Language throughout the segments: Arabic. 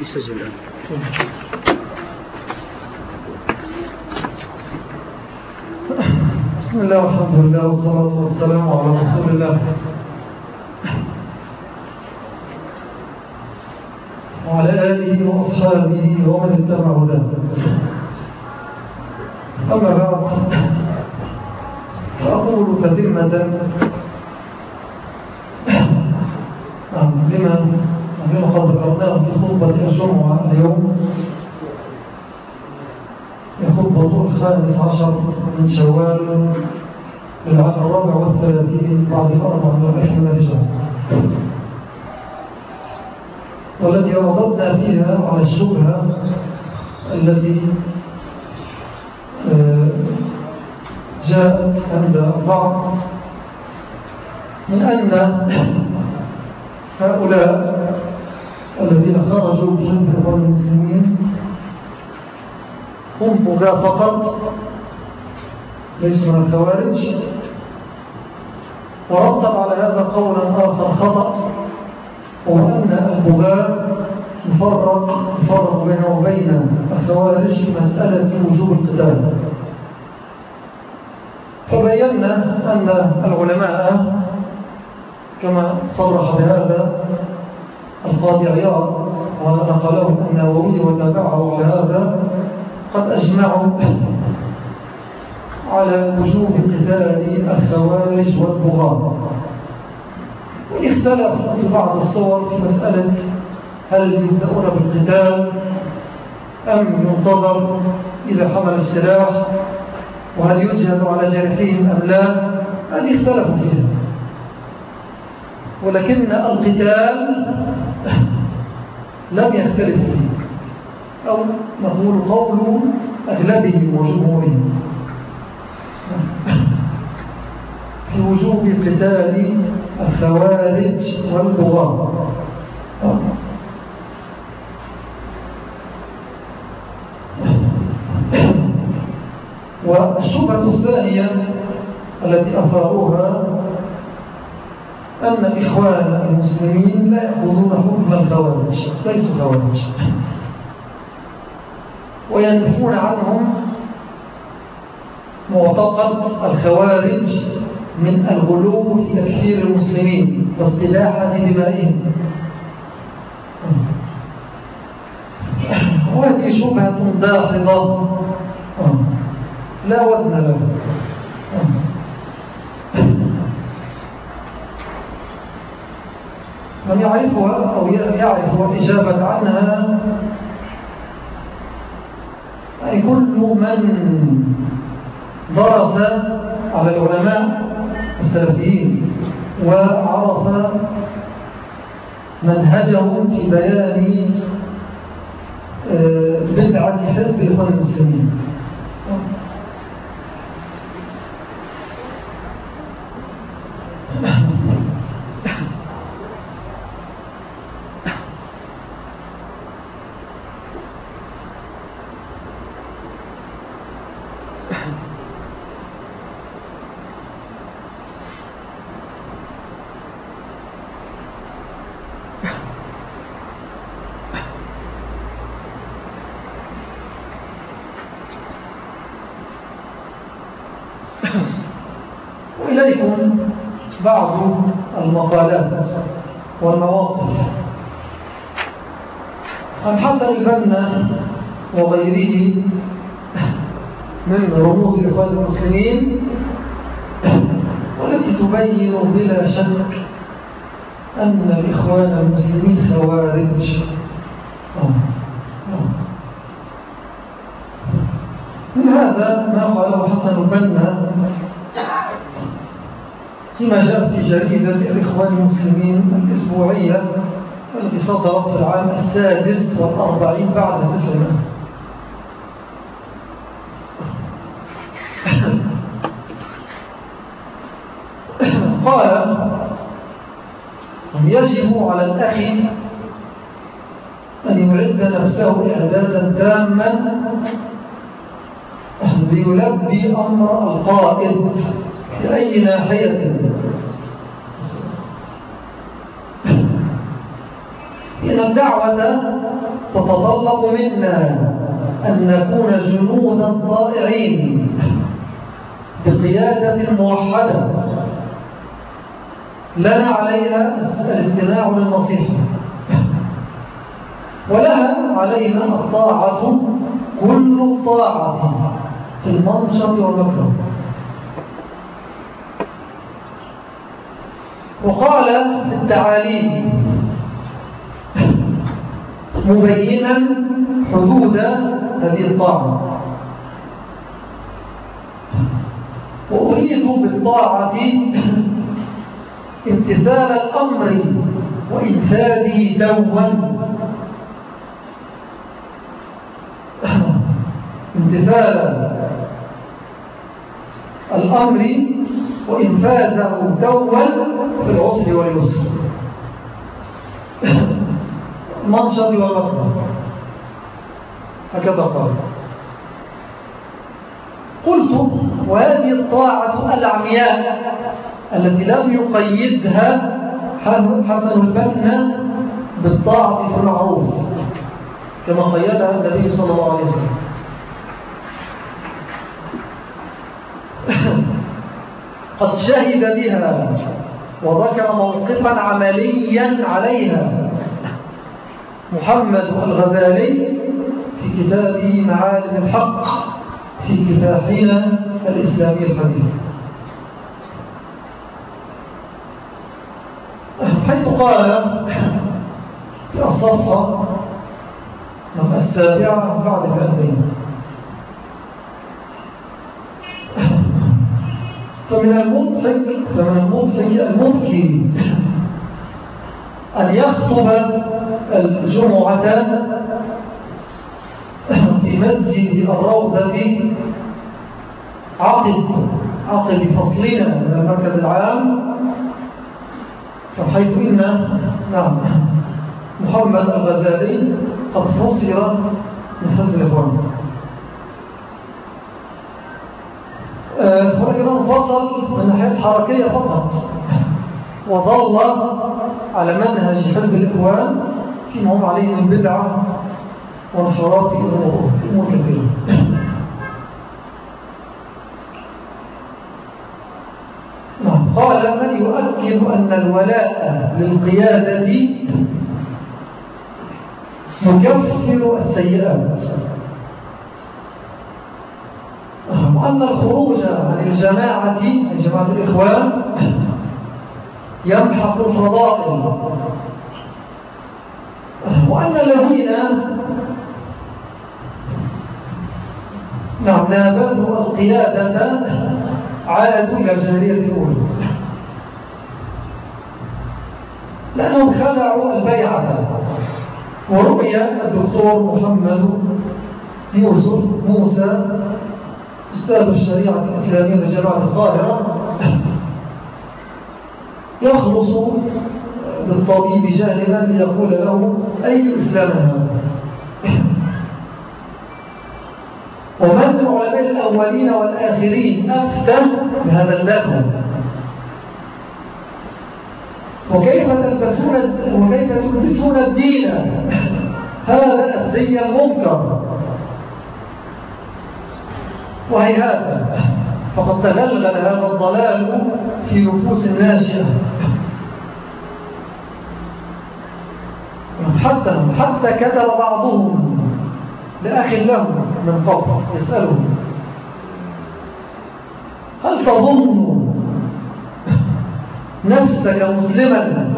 يسجل الآن. بسم الله والحمد لله والصلاة والسلام على رسول الله. وعلى آله وأصحابه ومن اتبع هداه. أما بعد فأقول تتمة لما لما قد ذكرناه في خطبة الجمعة اليوم. خطبة الخامس عشر من شوال العام الرابع والثلاثين بعد الأربع من العشرين هجرة. والتي رددنا فيها على الشبهة التي آه، جاءت عند البعض من أن هؤلاء الذين خرجوا بحزب الإخوان المسلمين. هم بغاة فقط ليسوا من الخوارج ورتب على هذا قولا آخر خطأ وهو أن البغاة يفرق يفرق بينه وبين الخوارج في مسألة وجوب القتال. فبينا أن العلماء كما صرح بهذا القاضي عياض ونقله النووي وتابعه على هذا قد أجمعوا على وجوب قتال الخوارج والبغاة. واختلفوا في بعض الصور في مسألة هل يبدأون بالقتال أم ينتظر إذا حمل السلاح وهل يجهد على جرحهم أم لا؟ هذه اختلفوا فيها. ولكن القتال لم يختلفوا فيه أو نقول قول أغلبهم وجمهورهم في وجوب قتال الخوارج والبغاة والشبهة الثانية التي أثاروها أن إخوان المسلمين لا يأخذون حكم الخوارج ليسوا خوارج وينفون عنهم معتقد الخوارج من الغلو في تكفير المسلمين واستلاحة دمائهم. وهذه شبهة داخضة لا وزن لها من يعرفها أو يعرف الإجابة عنها أي كل من درس على العلماء السلفيين وعرف منهجهم في بيان آه، بدعة حزب إخوان المسلمين. حسن البنا وغيره. من رموز إخوان المسلمين والتي تبين بلا شك أن الإخوان المسلمين خوارج. من هذا ما قاله حسن البنا فيما جاء في جريدة الإخوان المسلمين الأسبوعية التي صدرت في العام السادس والأربعين بعد تسعين قال يجب على الأخ أن يعد نفسه إعدادا تاما ليلبي أمر القائد في أي ناحية؟ إن الدعوة تتطلب منا أن نكون جنودا طائعين بقيادة موحدة. لنا عليها الاستماع للنصيحة. ولها علينا الطاعة كل الطاعة في المنشط والمكره وقال في التعاليم مبينا حدود هذه الطاعة. وأريد بالطاعة امتثال الأمر وإنفاذه دوا. امتثال الأمر وإنفاذه دوا في العسر واليسر. منشط ومطر هكذا قال. قلت وهذه الطاعة العمياء التي لم يقيدها حسن البنا بالطاعة في المعروف كما قيدها النبي صلى الله عليه وسلم. قد شهد بها وذكر موقفا عمليا عليها. محمد الغزالي في كتابه معالم الحق في كفاحنا الإسلامي الحديث. حيث قال في الصفحة السابعة بعد فأتين فمن المضحك فمن المضحك المبكي أن يخطب الجمعة في مسجد الروضة عقب عقب فصلنا من المركز العام حيث إن نعم محمد الغزالي قد فصل من حزب الإخوان ولكن انفصل من الناحية الحركية فقط وظل على منهج حزب الإخوان فيما هم عليه من بدعة وانحراف في أمور كثيرة. نعم. قال من يؤكد أن الولاء للقيادة يكفر السيئات وأن الخروج عن الجماعة من جماعة الإخوان يمحق الفضائل وأن الذين نعم نابته القيادة عادوا إلى الجاهلية الأولى. لأنهم خلعوا البيعة. ورؤي الدكتور محمد يوسف موسى أستاذ الشريعة الإسلامية لجامعة القاهرة. يخلص للطبيب جاهلا ليقول له أي إسلام هذا؟ ومن العلماء الأولين والآخرين؟ أفتى بهذا اللغو وكيف تلبسون وكيف تلبسون الدين؟ هذا الزي المنكر. وهيهات فقد تغلغل هذا الضلال في نفوس الناشئة حتى حتى كتب بعضهم لأخ له من قبل يسأله. هل تظن نفسك مسلما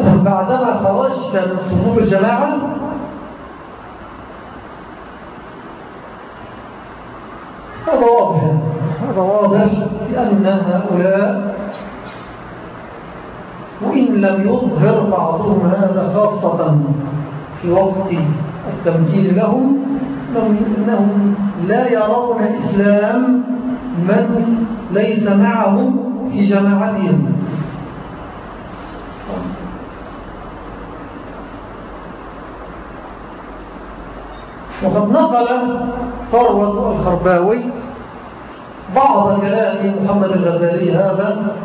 بعدما خرجت من صفوف الجماعة؟ هذا واضح هذا واضح لأن هؤلاء وإن لم يظهر بعضهم هذا خاصة في وقت التمكين لهم أنهم لا يرون إسلام من ليس معهم في جماعتهم. وقد نقل ثروة الخرباوي بعض كلام محمد الغزالي هذا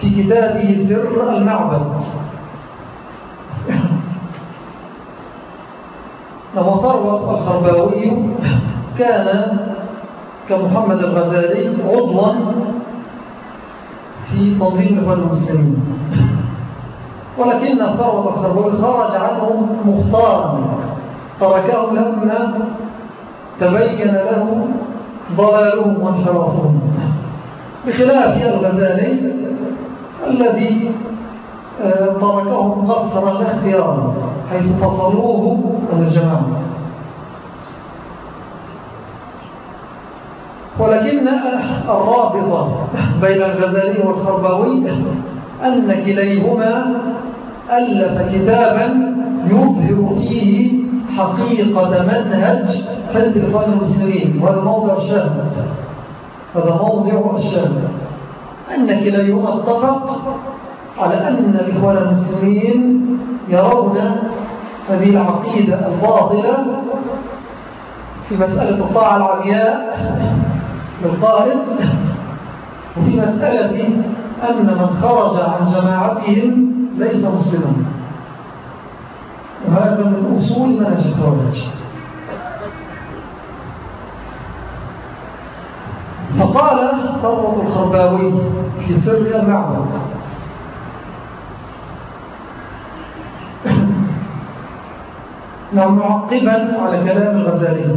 في كتابه سر المعبد. لما ثروت الخرباوي كان كمحمد الغزالي عضوا في تنظيم إخوان المسلمين. ولكن ثروة الخرباوي خرج عنه مختارا. تركه لما تبين له ضلالهم وانحرافهم. بخلاف الغزالي الذي آه، تركهم قصرا لا اختيارا حيث فصلوه عن الجماعة. ولكن الرابطة بين الغزالي والخرباوي أن كليهما ألف كتابا يظهر فيه حقيقة منهج الإخوان المسلمين. وهذا موضع الشاهد. هذا موضع الشاهد. أن كليهما اتفق على أن الإخوان المسلمين يرون هذه العقيدة الباطلة في مسألة الطاعة العمياء للقائد وفي مسألة أن من خرج عن جماعتهم ليس مسلما. وهذا من أصول منهج الخوارج. فقال ثروة الخرباوي في سر المعبد نعم معقبا على كلام الغزالي.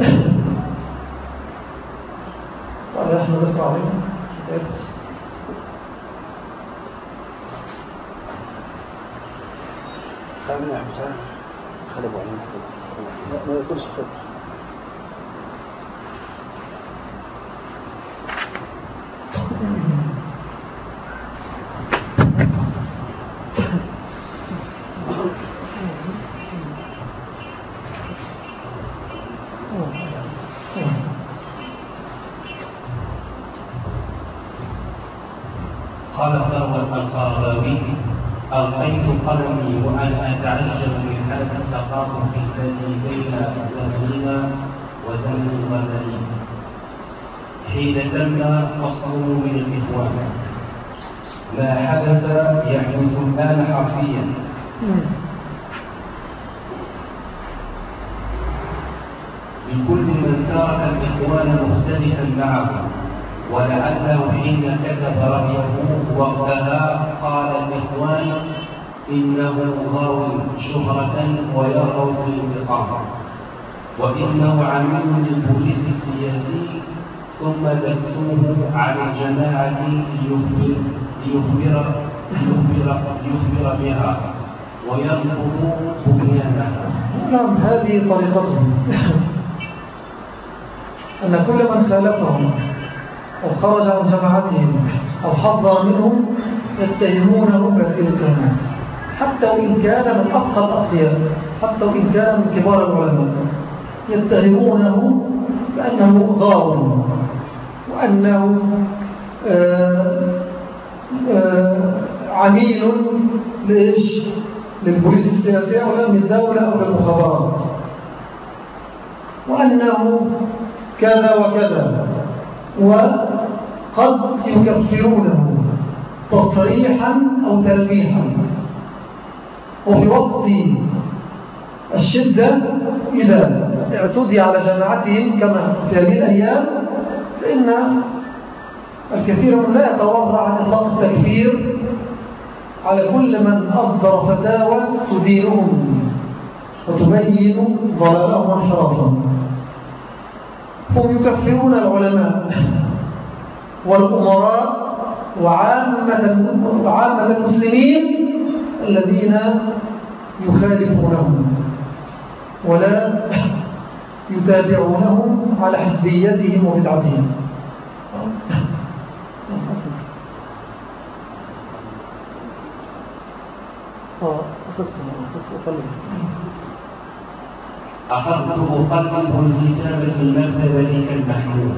قال إحنا نقرا عليهم خلي ابو علي ما يكونش خير قال ثروة القرضاوي ألقيت قلمي وأنا أتعجب من التقاطع الذي بين زمننا وزمن الغزالي حين تم فصله من الإخوان. ما حدث يحدث الآن حرفيا. لكل من ترك الإخوان مختلفا معه ولعله حين كتب رأيه وقتها قال الإخوان إنه غاو شهرة ويرغب في الانتقام وإنه عميل للبوليس السياسي ثم دسوه على الجماعة ليخبر ليخبر ليخبر, ليخبر بها وينقض بنيانها نعم هذه طريقتهم. أن كل من خالفهم أو خرج عن جماعتهم أو حضر منهم يتهمونه الكلمات حتى وإن كان من أفقى الأخيار حتى وإن كان من كبار العلماء يتهمونه بأنه غاور وأنه آه، آه، عميل لإيش؟ للبوليس السياسية أو لأمن الدولة أو للمخابرات. وأنه كذا وكذا. وقد يكفرونه تصريحا أو تلميحا. وفي وقت الشدة إذا اعتدي على جماعتهم كما في هذه الأيام فإن الكثير من لا يتورع عن إطلاق التكفير على كل من أصدر فتاوى تدينهم وتبين ضلالهم وانحرافهم هم يكفرون العلماء والأمراء وعامة المسلمين الذين يخالفونهم ولا يتابعونهم على حزبيتهم وبدعتهم. أخذت أقلب الكتاب في المكتبة كالمحمول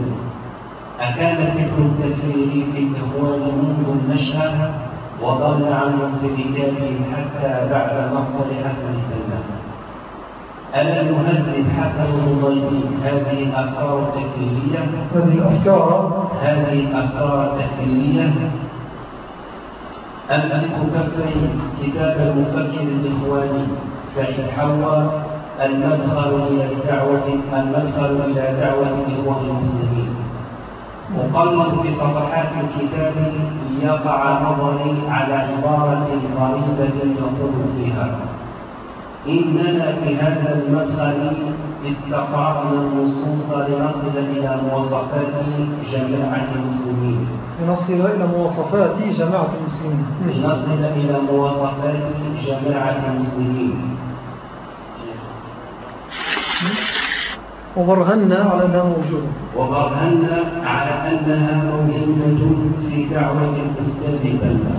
أكان فكر التكفير في الإخوان منذ النشأة. وضل عنهم في رجالهم حتى بعد مقتل أهل الجنة ألم نهذب حتى الضيبين هذه الأفكار التكفيرية هذه الأفكار هذه الأفكار التكفيرية أمسك كفي كتاب المفكر الإخواني. سعيد حواء. المدخل إلى الدعوة المدخل إلى دعوة الإخوان المسلمين. في صفحات الكتاب ليقع نظري على عبارة غريبة يقول فيها. إننا في هذا المدخل استقرأنا النصوص لنصل إلى مواصفات جماعة المسلمين. لنصل إلى مواصفات جماعة المسلمين. لنصل إلى مواصفات جماعة المسلمين. وبرهنا على أنها موجودة. وبرهنا على أنها موجودة في دعوة الأستاذ بنا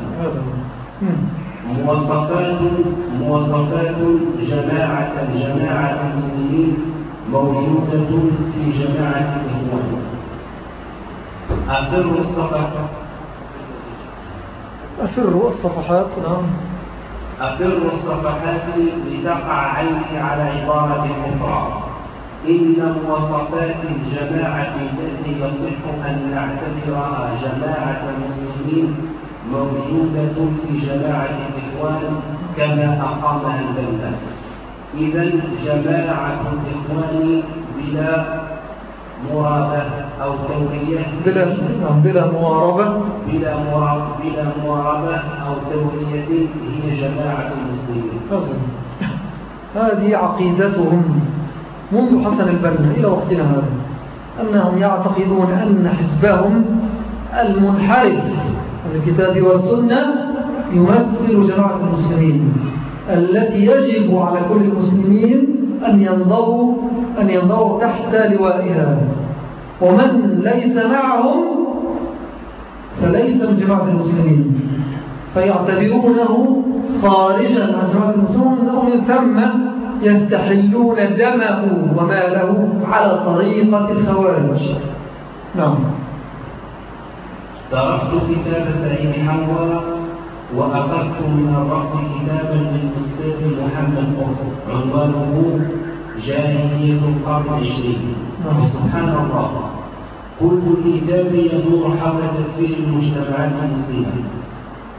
مواصفات مواصفات جماعة جماعة المسلمين موجودة في جماعة الإخوان أفر الصفحات أفر الصفحات نعم. أفر الصفحات لتقع عيني على عبارة أخرى. إن مواصفات الجماعة التي يصح أن نعتبرها جماعة المسلمين موجودة في جماعة الإخوان كما أقامها البنا إذا جماعة الإخوان بلا مرابة أو تورية بلا بلا مواربة بلا بلا مواربة أو تورية هي جماعة المسلمين. هذه عقيدتهم. منذ حسن البنا إلى وقتنا هذا أنهم يعتقدون أن حزبهم المنحرف الكتاب والسنة يمثل جماعة المسلمين التي يجب على كل المسلمين أن ينضوا, أن ينضوا تحت لوائها. ومن ليس معهم فليس من جماعة المسلمين. فيعتبرونه خارجا عن جماعة المسلمين أنه من ثم يستحلون دمه وماله على طريقة الخوارج. نعم. تركت كتاب سعيد حواء وأخذت من الرفض كتابا للأستاذ محمد قطب عنوانه جاهلية القرن العشرين. نعم. سبحان الله. كل الكتاب يدور حول تكفير المجتمعات المسلمة.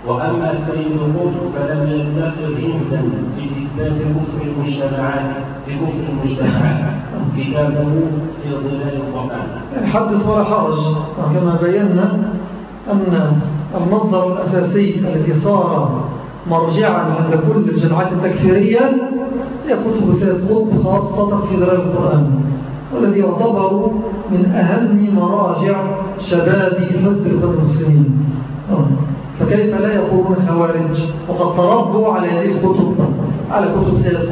وأما السيد قطب فلم يدخر جهدا في إثبات كفر المجتمعات في كفر المجتمعات كتابه في ظلال القرآن حدث ولا حرج كما بينا أن المصدر الأساسي الذي صار مرجعا عند كل الجماعات التكفيرية هي كتب سيد قطب خاصة في ظلال القرآن والذي يعتبر من أهم مراجع شباب حزب المسلمين. فكيف لا يكونون خوارج؟ وقد تربوا على هذه الكتب. على كتب سيد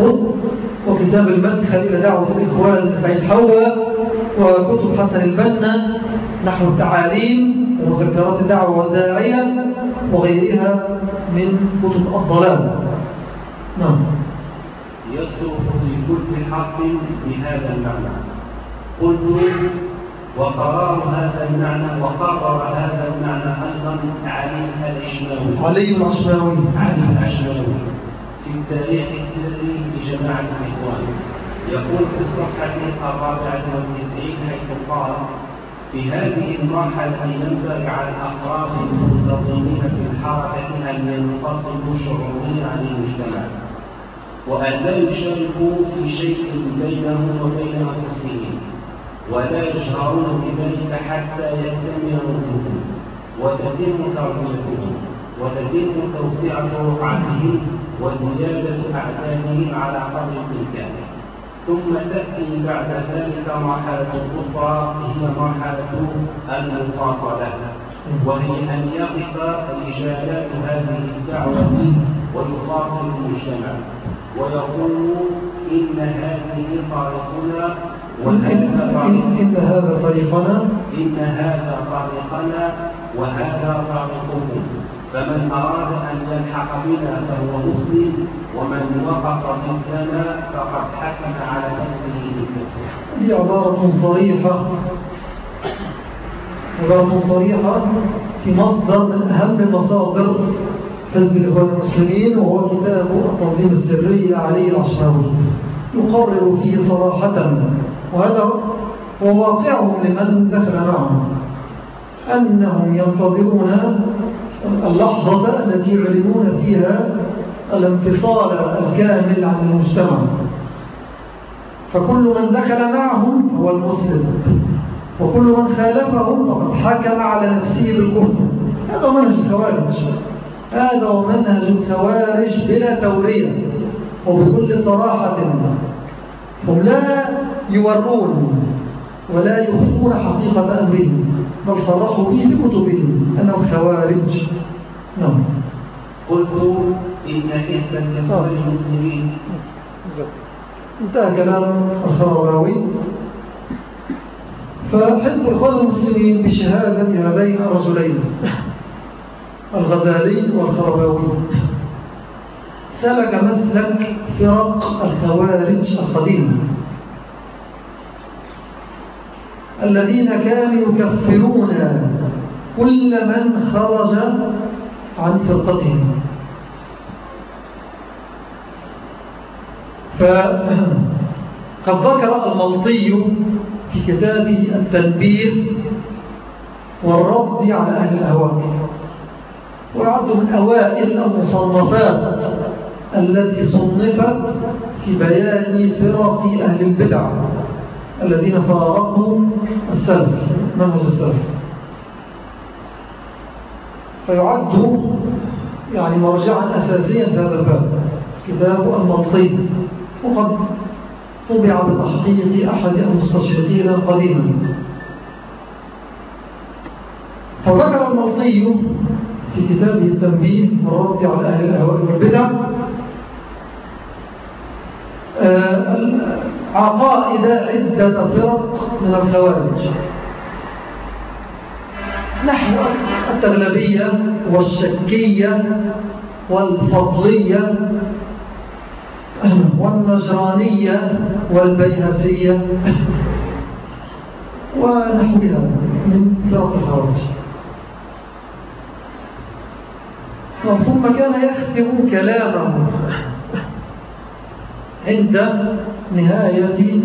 وكتاب المدخل إلى دعوة الإخوان سعيد حواء وكتب حسن البنا نحو التعاليم ومذكرات الدعوة والداعية وغيرها من كتب الضلال. نعم. يصرف في كل حق بهذا المعنى. قلت وقرار هذا المعنى وقرر هذا المعنى أيضا علي العشماوي علي العشماوي علي العشماوي في التاريخ السري لجماعة الإخوان. يقول في الصفحة الرابعة والتسعين حيث قال في هذه المرحلة ينبغي على الأفراد المنتظمين في الحركة أن ينفصلوا شعوريا عن المجتمع وأن لا يشاركوا في شيء بينهم وبين أنفسهم. ولا يجهرون بذلك حتى يكتمل نضجهم وتتم تربيتهم وتتم توسعة رقعتهم وزيادة أعدادهم على قدر الإمكان. ثم تأتي بعد ذلك مرحلة أخرى هي مرحلة المفاصلة وهي أن يقف رجالات هذه الدعوة ويفاصل المجتمع ويقول إن هذه طريقنا إن هذا طريقنا. إن هذا طريقنا وهذا طريقكم. فمن أراد أن يلحق بنا فهو مسلم ومن وقف ضدنا فقد حكم على نفسه بالكفر. هذه عبارة صريحة. عبارة صريحة في مصدر من أهم مصادر حزب الإخوان المسلمين وهو كتاب التنظيم السري علي العشماوي يقرر فيه صراحة وهذا هو واقعهم لمن دخل معهم أنهم ينتظرون اللحظة التي يعلنون فيها الانفصال الكامل عن المجتمع. فكل من دخل معهم هو المسلم وكل من خالفهم فقد حكم على نفسه بالكفر. هذا منهج الخوارج. هذا منهج الخوارج بلا تورية وبكل صراحة. هم لا يورون ولا يخفون حقيقة أمرهم بل صرحوا به بكتبهم أنهم خوارج. نعم. قلت إن حزب الإخوان المسلمين. انتهى كلام الخرباوي فحزب الإخوان المسلمين بشهادة هذين الرجلين الغزالي والخرباوي. سلك مسلك فرق الخوارج القديمة الذين كانوا يكفرون كل من خرج عن فرقتهم. فقد ذكر الملطي في كتابه التنبيه والرد على أهل الأهواء. ويعد من أوائل المصنفات التي صنفت في بيان فرق أهل البدع. الذين فارقوا السلف. منهج السلف. فيعد يعني مرجعا أساسيا في هذا الباب. كتاب الملطي وقد طبع بتحقيق أحد المستشرقين قديما. فذكر الملطي في كتابه التنبيه والرد على أهل الأهواء والبدع آه، عقائد عدة فرق من الخوارج. نحو التغلبية والشكية والفضلية والنجرانية والبيهسية ونحوها من فرق الخوارج. ثم كان يختم كلامه عند نهاية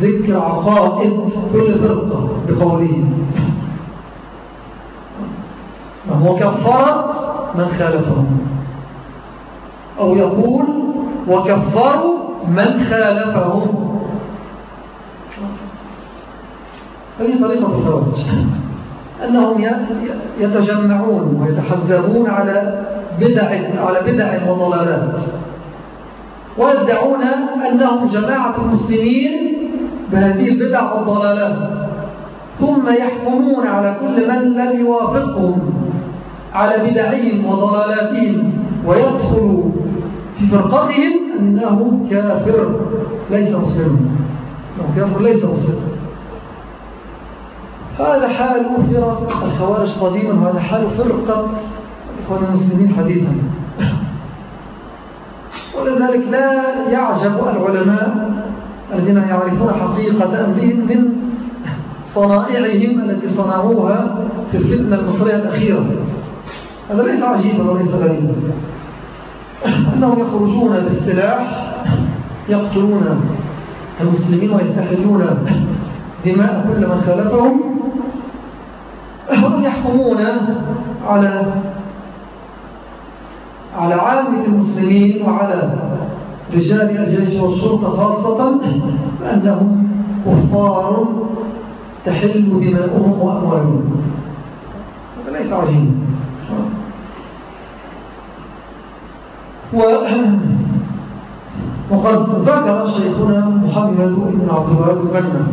ذكر عقائد كل فرقة بقوله وكفرت من خالفهم. أو يقول وكفروا من خالفهم. هذه طريقة الخوارج أنهم يتجمعون ويتحزبون على بدع على بدع وضلالات. ويدعون أنهم جماعة المسلمين بهذه البدع والضلالات. ثم يحكمون على كل من لم يوافقهم على بدعهم وضلالاتهم ويدخل في فرقتهم أنه كافر ليس مسلما كافر ليس مسلما هذا حال فرق الخوارج قديما وهذا حال فرقة إخوان المسلمين حديثا. ولذلك لا يعجب العلماء الذين يعرفون حقيقة أمرهم من صنائعهم التي صنعوها في الفتنة المصرية الأخيرة. هذا ليس عجيبا وليس غريبا. أنهم يخرجون بالسلاح يقتلون المسلمين ويستحلون دماء كل من خالفهم هم يحكمون على على عامة المسلمين وعلى رجال الجيش والشرطة خاصة بأنهم كفار تحل دماؤهم وأموالهم. هذا ليس عجيب. وقد ذكر شيخنا محمد بن عبد الوهاب البنا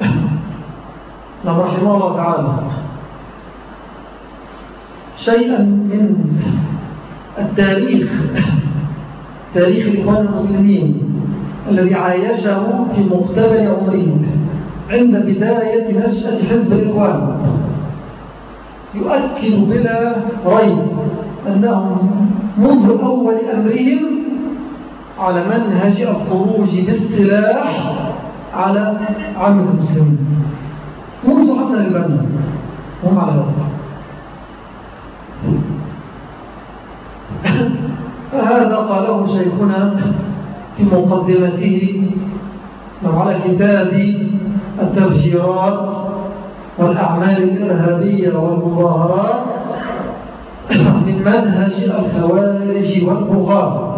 نعم رحمه الله تعالى. شيئا من التاريخ. تاريخ الإخوان المسلمين الذي عايشه في مقتبل عمره عند بداية نشأة حزب الإخوان. يؤكد بلا ريب أنهم منذ أول أمرهم على منهج الخروج بالسلاح على عامة المسلمين. منذ حسن البنا هم على هذا. فهذا قاله شيخنا في مقدمته على كتاب التفجيرات والأعمال الإرهابية والمظاهرات من منهج الخوارج والبغاة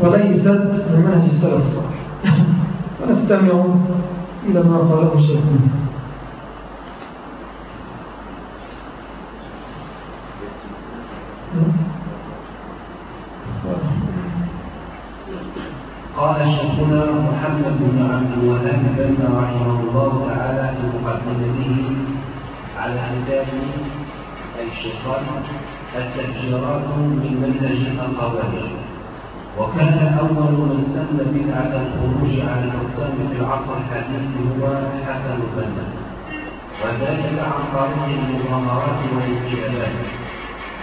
وليست من منهج السلف الصالح. ونستمع إلى ما قاله الشيخ قال شيخنا محمد بن عبد الوهاب بن رحمه الله تعالى في مقدمته على كتاب أي الشيخان التفجيرات من منهج الخوارج وكان أول من سن بدعة الخروج على الحكام في العصر الحديث هو حسن البنا. وذلك عن طريق المظاهرات والانتخابات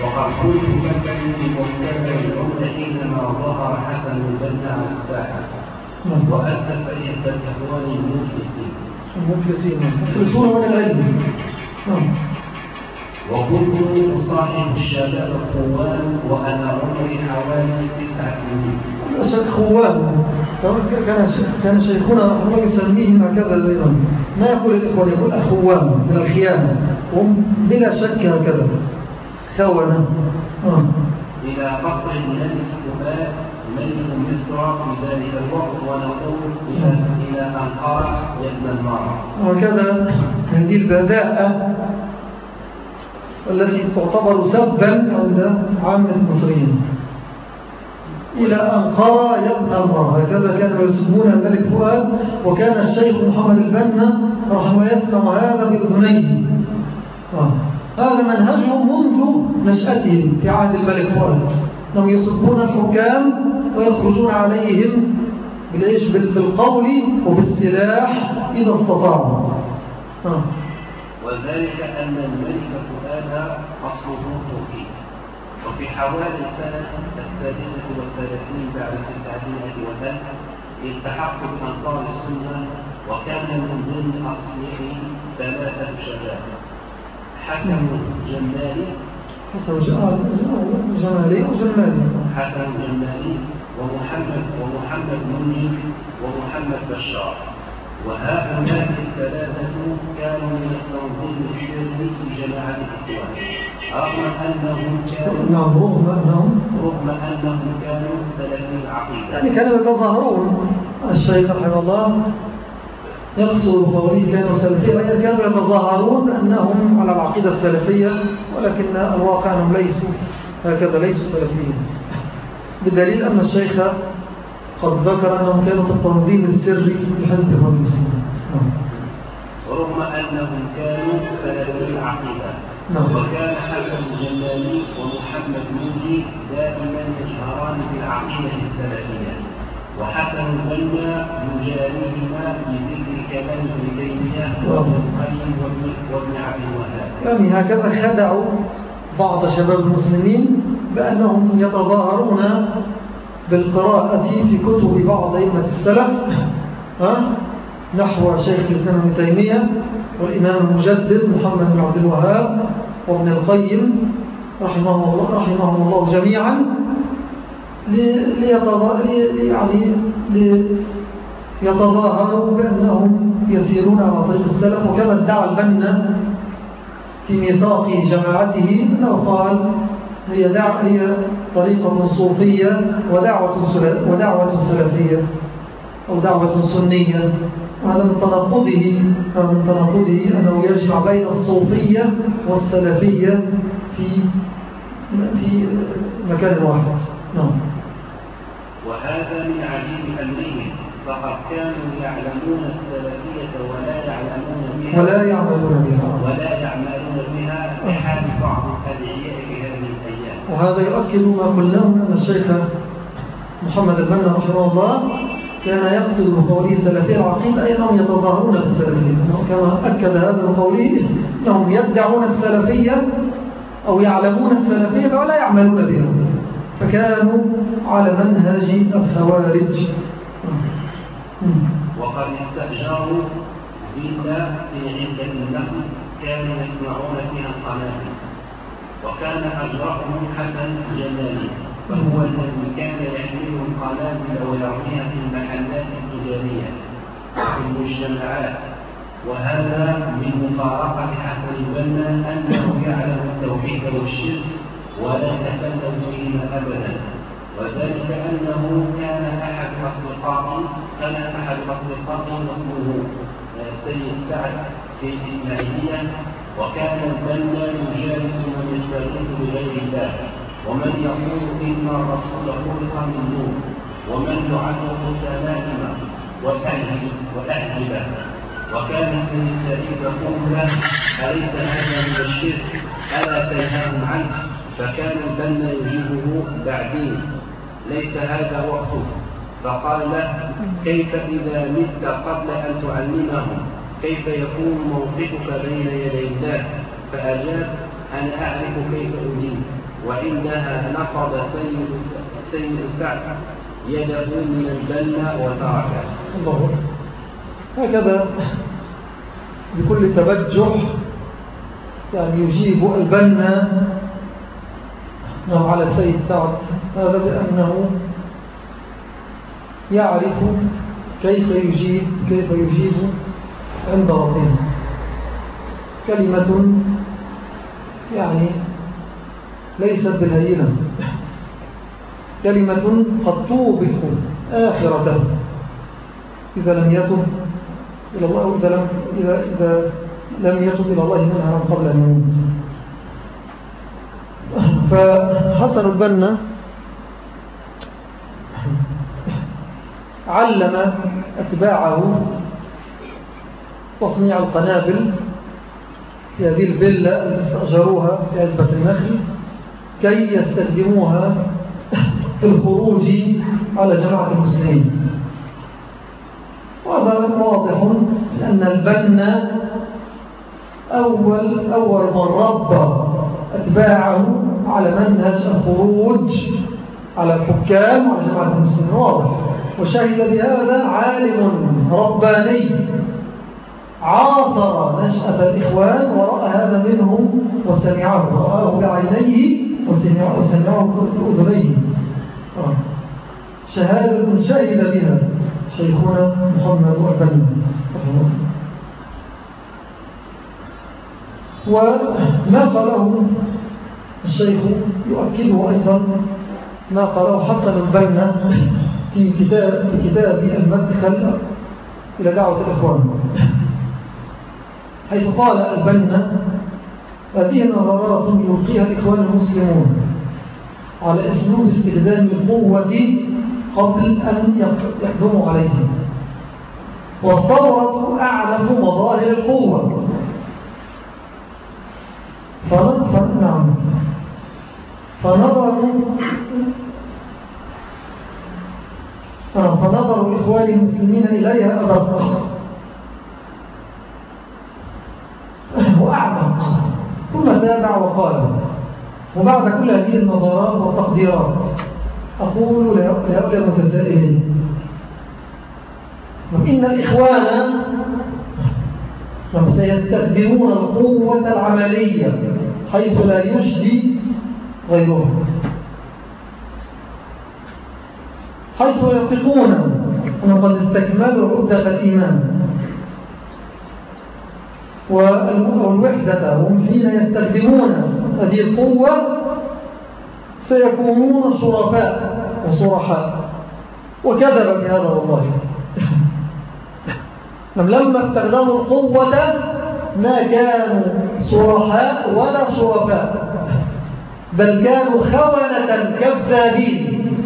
وقد كنت في مكتبة العمدة حينما ظهر حسن البنا على الساحة نعم. وأسس إحدى الإخوان المفلسين. المفلسين. المفلسون من العلم. نعم. وكنت أصاحب الشباب الخوان وأنا عمري حوالي تسع سنين. الأسد خوان. كان كان شيخنا الله يسميهم هكذا أيضا. ما يقول الإخوان يقول أخوان من الخيانة. هم بلا شك هكذا. خونة آه. إلى قصر الملك فؤاد ملك مصر في ذلك الوقت ونقول إلى إلى أنقرة يا ابن المرأة وهكذا هذه البذاءة التي تعتبر سبا عند عامة المصريين. إلى أن قرى يبنى المرأة هكذا كانوا يسمون الملك فؤاد وكان الشيخ محمد البنا رحمه يسمع هذا بأذنيه. آه. هذا منهجهم منذ نشأتهم في عهد الملك فؤاد. أنهم يصبون الحكام ويخرجون عليهم بالقول وبالسلاح إذا استطاعوا. وذلك أن الملك فؤاد أصله تركي وفي حوالي السنة السادسة والثلاثين بعد التسعمائة والألف التحق بأنصار السنة وكان من ضمن أصله ثلاثة شباب. حكم جمالي. حسن جمالي. وجمالي حسن جمالي. ومحمد ومحمد منجي ومحمد بشار. وهؤلاء الثلاثة كانوا من التنظيم السري في جماعة الإخوان. رغم أنهم كانوا رغم أنهم رغم أنهم كانوا سلفي العقيدة. يعني كانوا يتظاهرون. الشيخ رحمه الله يقصد قوله كانوا سلفية يعني كانوا يتظاهرون أنهم على العقيدة السلفية ولكن الواقع أنهم ليسوا هكذا ليسوا سلفيين بالدليل أن الشيخ قد ذكر أنهم كانوا في التنظيم السري لحزب الإخوان المسلمين نعم. رغم أنهم كانوا سلفي العقيدة نعم. وكان حسن الجلالي ومحمد منجي دائما يشهران بالعقيدة السلفية وحسن البنا يجاريهما بذكر كلام ابن تيمية وابن القيم وابن عبد الوهاب يعني هكذا خدعوا بعض شباب المسلمين بأنهم يتظاهرون بالقراءة في كتب بعض أئمة السلف؟ نحو شيخ الإسلام ابن تيمية والإمام المجدد محمد بن عبد الوهاب وابن القيم رحمه الله رحمهم الله جميعا يعني ليتظاهروا بأنهم يسيرون على طريق السلف. وكما ادعى البنا في ميثاق جماعته أنه قال هي, هي طريقة صوفية ودعوة, ودعوة سلفية أو دعوة سنية. وهذا من تناقضه من تناقضه أنه يجمع بين الصوفية والسلفية في في مكان واحد. نعم. وهذا من عجيب أمرهم فقد كانوا يعلمون السلفية ولا يعلمون بها ولا يعملون بها. ولا يعملون بها بحال بعض الأدعياء في هذه الأيام. وهذا يؤكد ما قلناه أن الشيخ محمد البنا رحمه الله كان يقصد بقوله السلفية العقيدة أي أنهم يتظاهرون بالسلفية. كما أكد هذا بقوله أنهم يدعون السلفية أو يعلمون السلفية ولا يعملون بها. فكانوا على منهج الخوارج. وقد استأجروا فيلا في عدة النخل كانوا يصنعون فيها القنابل وكان أجرهم حسن الجلالي فهو الذي كان يحمل القنابل ويرميها في المحلات التجارية. وفي المجتمعات وهذا من مفارقة حسن البنا أنه يعلم التوحيد التوحيد والشرك ولا يتكلم فيهما أبدا. وذلك أنه كان أحد أصدقائي كان أحد أصدقائي اسمه السيد آه، سعد في الإسماعيلية. وكان البنا يجالس من يستغيث بغير الله. ومن يقول إن الرسول خلق من نور. ومن يعلق التمائم والأهجبة وكان السيد سعيد يقول له أليس هذا من الشرك؟ ألا تنهاهم عنه؟ فكان البنا يجيبه بعدين ليس هذا وقته. فقال له كيف إذا مت قبل أن تعلمهم كيف يكون موقفك بين يدي الله؟ فأجاب أنا أعرف كيف أجيب وعندها نفض سيد سيد سعد يده من البنا وتركه. الله. هكذا بكل تبجح يعني يجيب البنا نعم على سيد سعد هذا بأنه يعرف كيف يجيب كيف يجيب عند ربه. كلمة يعني ليست بالهينة كلمة قد توبك آخرته إذا لم يتب إلى الله إذا لم, إذا, إذا لم يتب إلى الله منها قبل أن يموت. فحسن البنا علم أتباعه تصنيع القنابل في هذه الفيلا التي استأجروها في عزبة النخل كي يستخدموها في الخروج على جماعة المسلمين. وهذا واضح أن البنا أول, أول من ربى أتباعه على منهج الخروج على الحكام وعلى جماعة المسلمين. واضح. وشهد بهذا عالم رباني. عاصر نشأة الإخوان ورأى هذا منهم وسمعه رآه بعينيه وسمعه بأذنيه. آه. شهادة شهد بها شيخنا محمد أبن. وما قاله الشيخ. يؤكده أيضا ما قاله حسن البنا في كتاب, في كتاب المدخل إلى دعوة الإخوان. حيث قال البنا هذه النظرات يلقيها الإخوان المسلمون على أسلوب استخدام القوة قبل أن يقدموا عليه والثورة أعلف مظاهر القوة. فنظر نعم فنظروا فنظر إخواني المسلمين إليها أدق وأعمق ثم تابع وقال. وبعد كل هذه النظرات والتقديرات. أقول لهؤلاء المتسائلين إن الإخوان سيستخدمون القوة العملية حيث لا يجدي غيرهم. حيث يثقون أن قد استكملوا عدة الإيمان. والوحدة هم حين يستخدمون هذه القوة سيكونون شرفاء وصرحاء. وكذب بهذا والله. لما استخدموا القوة ما كانوا صرحاء ولا شرفاء بل كانوا خونة كذابين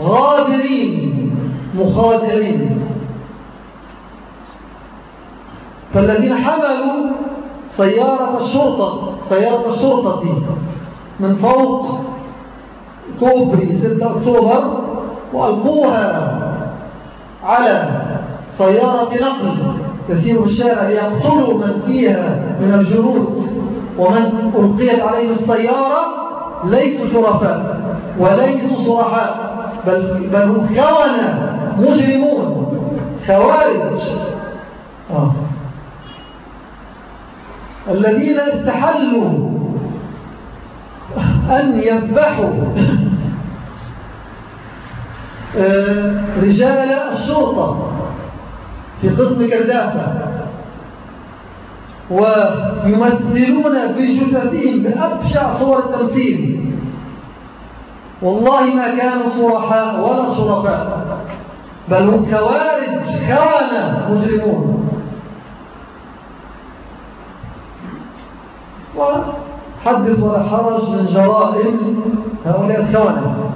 غادرين مخادعين فالذين حملوا سيارة الشرطة سيارة الشرطة من فوق كوبري 6 أكتوبر وألقوها على سيارة نقل تسير الشارع ليقتلوا من فيها من الجنود ومن ألقيت عليهم السيارة ليسوا شرفاء وليسوا صرحاء بل, بل هم كوانا مجرمون خوارج آه. الذين استحلوا أن يذبحوا رجال الشرطة في قسم كردافة ويمثلون بجثثهم بأبشع صور التمثيل. والله ما كانوا صرحاء ولا شرفاء بل هم كوارث خونة مجرمون وحدث ولا حرج من جرائم هؤلاء الخونة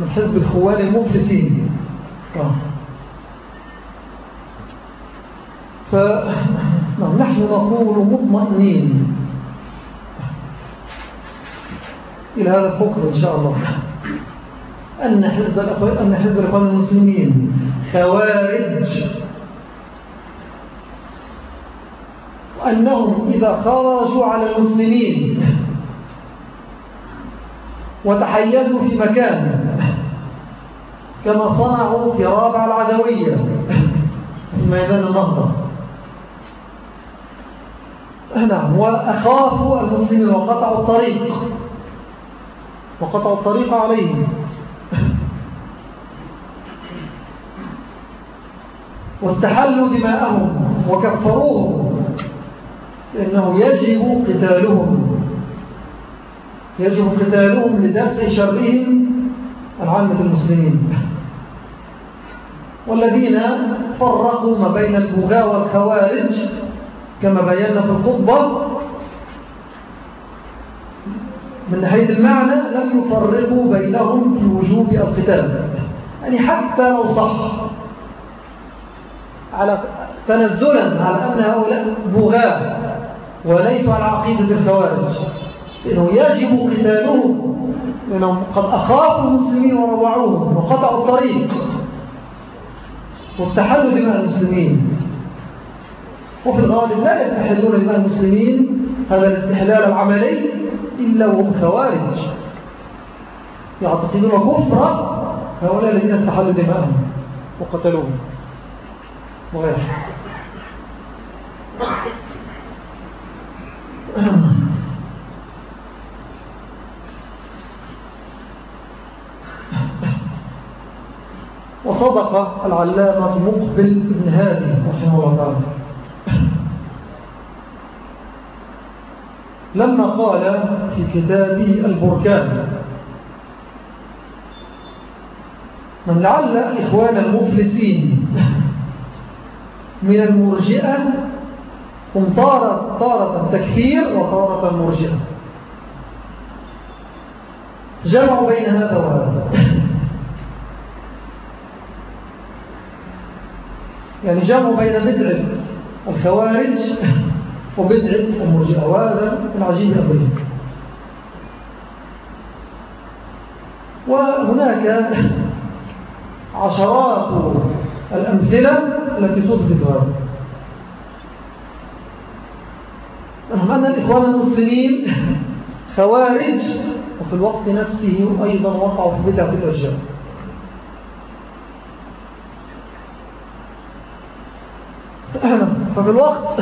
من حزب الخوان المفلسين. فنحن نقول مطمئنين. إلى هذا الحكم إن شاء الله. أن حزب أن حزب الإخوان المسلمين خوارج. وأنهم إذا خرجوا على المسلمين وتحيزوا في مكان كما صنعوا في رابع العدوية. في ميدان النهضة نعم وأخافوا المسلمين وقطعوا الطريق. وقطعوا الطريق عليهم. واستحلوا دماءهم وكفروهم. لأنه يجب قتالهم. يجب قتالهم لدفع شرهم العامة المسلمين. والذين فرقوا ما بين البغاء والخوارج كما بينا في الخطبة من ناحية المعنى لم يفرقوا بينهم في وجوب القتال. يعني حتى لو صح على تنزلا على أن هؤلاء بغاة وليسوا على عقيدة الخوارج لأنه يجب قتالهم لأنهم قد أخافوا المسلمين وروعوهم وقطعوا الطريق. واستحلوا دماء المسلمين. وفي الغالب لا يستحلون دماء المسلمين هذا الاستحلال العملي إلا وهم خوارج. يعتقدون كفرا هؤلاء الذين استحلوا دماءهم وقتلوهم. وغيره وصدق العلامة مقبل بن هادي رحمه الله تعالى. لما قال في كتابه البركان من لعل إخوان المفلسين من المرجئة هم طارة, طارة تكفير وطارة مرجئة. جمعوا بين هذا وهذا. يعني جمعوا بين بدعة الخوارج وبدعة المرجئة وهذا العجيب أبدا وهناك عشرات الأمثلة التي تثبت هذا. رغم أن الإخوان المسلمين خوارج وفي الوقت نفسه أيضا وقعوا في بدعة الإرجاء. ففي الوقت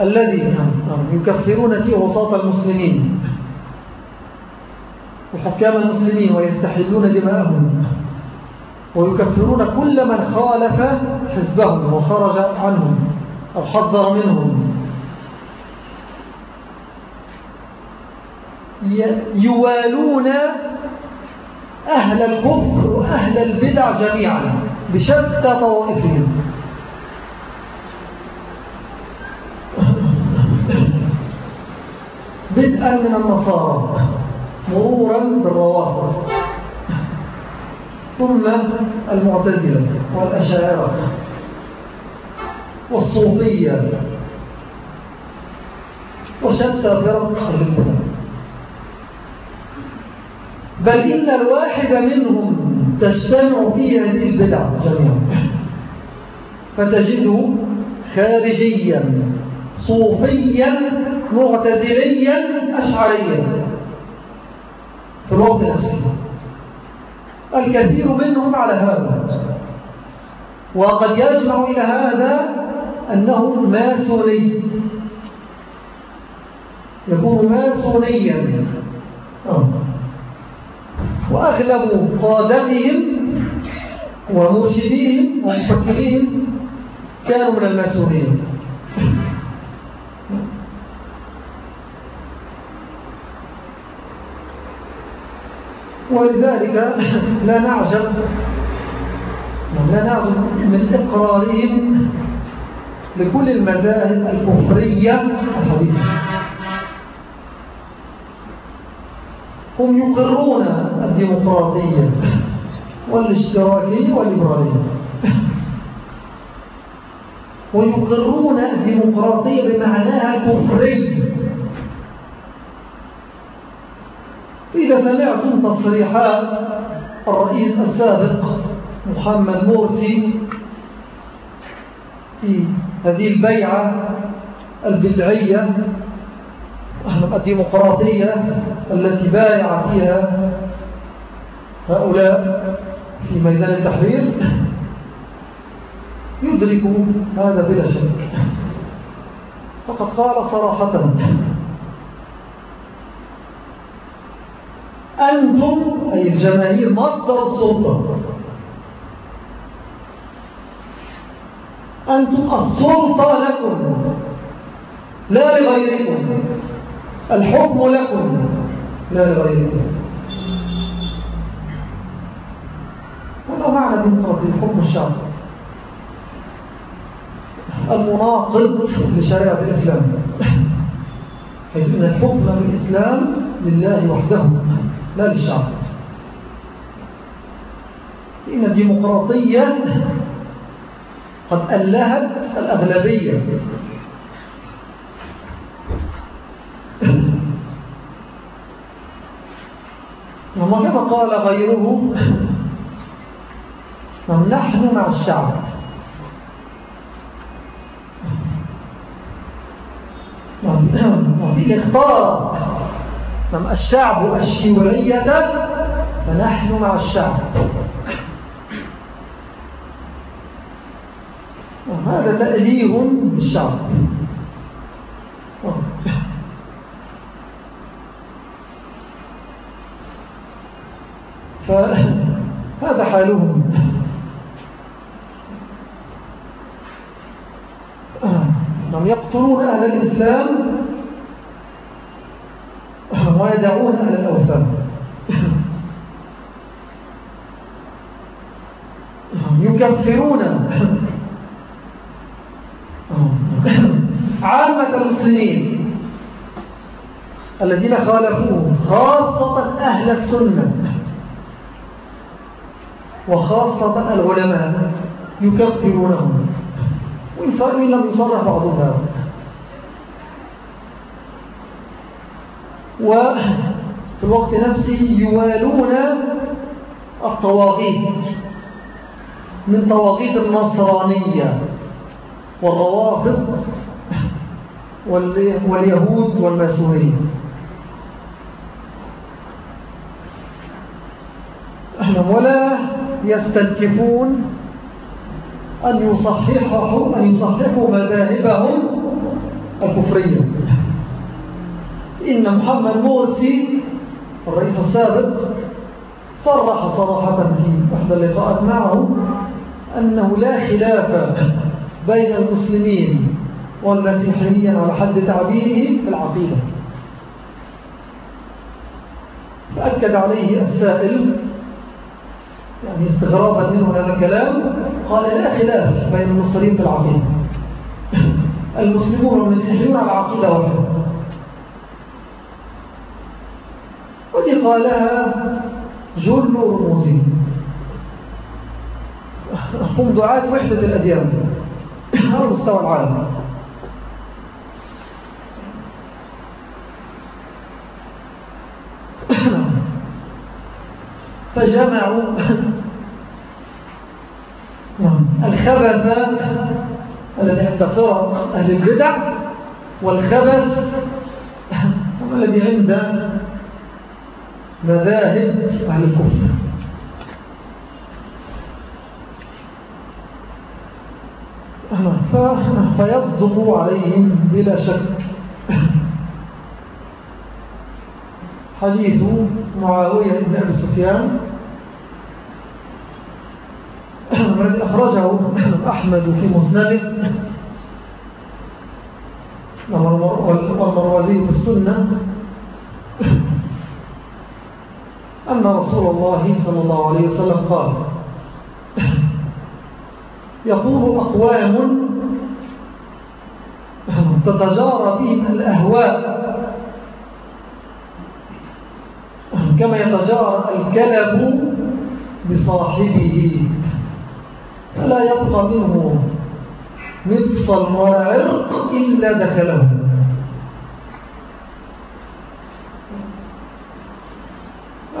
الذي يكفرون فيه وساط المسلمين. وحكام المسلمين ويستحلون دماءهم. ويكفرون كل من خالف حزبهم وخرج عنهم أو حذر منهم. يوالون أهل الكفر وأهل البدع جميعا. بشتى طوائفهم. بدءا من النصارى مرورا بالروافض. ثم المعتزلة والأشاعرة والصوفية. وشتى فرق بل إن الواحد منهم تجتمع فيه هذه البدع جميعا. فتجده خارجيا صوفيا معتدليا أشعريا. في الوقت نفسه الكثير منهم على هذا. وقد يجمع إلى هذا أنه ماسوني يكون ماسونيا. وأغلب قادمهم ومرشدين ومفكرين كانوا من الماسونين ولذلك لا نعجب لا نعجب من إقرارهم لكل المذاهب الكفرية الحديثة. هم يقرون الديمقراطية والاشتراكية والليبرالية. ويقرون الديمقراطية بمعناها الكفري إذا سمعتم تصريحات الرئيس السابق محمد مرسي في هذه البيعة البدعية الديمقراطية التي بايع فيها هؤلاء في ميدان التحرير يدرك هذا بلا شك. فقد قال صراحة أنتم أي الجماهير مصدر السلطة. أنتم السلطة لكم لا لغيركم. الحكم لكم. لا لغيركم هذا معنى ديمقراطية حكم الشعب المناقض لشريعة الإسلام. حيث أن الحكم في الإسلام لله وحده لا للشعب إن الديمقراطية قد ألهت الأغلبية. وما قال غيره نحن مع الشعب. اختار الشعب الشيوعية فنحن مع الشعب. وهذا تأليه بالشعب فهذا حالهم. هم يقتلون أهل الإسلام ويدعون أهل الأوثان. يكفرون. عامة المسلمين الذين خالفوه خاصة أهل السنة. وخاصة العلماء يكفرونهم. وإن لم يصرح بعضها وفي الوقت نفسه يوالون الطواغيت من طواغيت النصرانية والروافض واليهود والماسونية ولا يستنكفون أن يصححوا, أن يصححوا مذاهبهم الكفرية. إن محمد مرسي الرئيس السابق صرح صراحة في إحدى اللقاءات معه أنه لا خلاف بين المسلمين والمسيحيين على حد تعبيره في العقيدة. فأكد عليه السائل يعني استغرابا منه هذا الكلام. قال لا خلاف بين المصريين في العقيدة. المسلمون والمسيحيون على عقيدة واحدة. ودي قالها جل رموزي هم دعاة وحدة الأديان. على مستوى العالم. فجمعوا. الخبث الذي عند فرق أهل البدع والخبث الذي عند مذاهب أهل الكفر. فيصدق عليهم بلا شك. حديث معاوية بن أبي سفيان الذي أخرجه أحمد في مسنده والمروزي في السنة أن رسول الله صلى الله عليه وسلم قال يقول أقوام تتجارى بهم الأهواء كما يتجارى الكلب بصاحبه. فلا يبقى منه مفصل ولا عرق إلا دخله.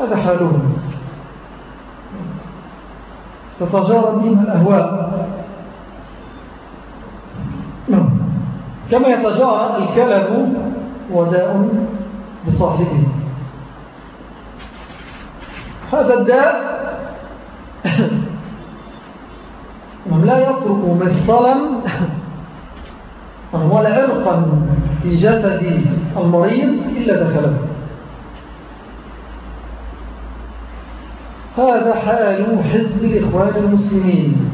هذا حالهم. تتجارى بهم الأهواء. نعم. كما يتجارى الكلب وداء بصاحبه. هذا الداء لا يترك مفصلا ولا عرقا في جسد المريض إلا دخله. هذا حال حزب الإخوان المسلمين.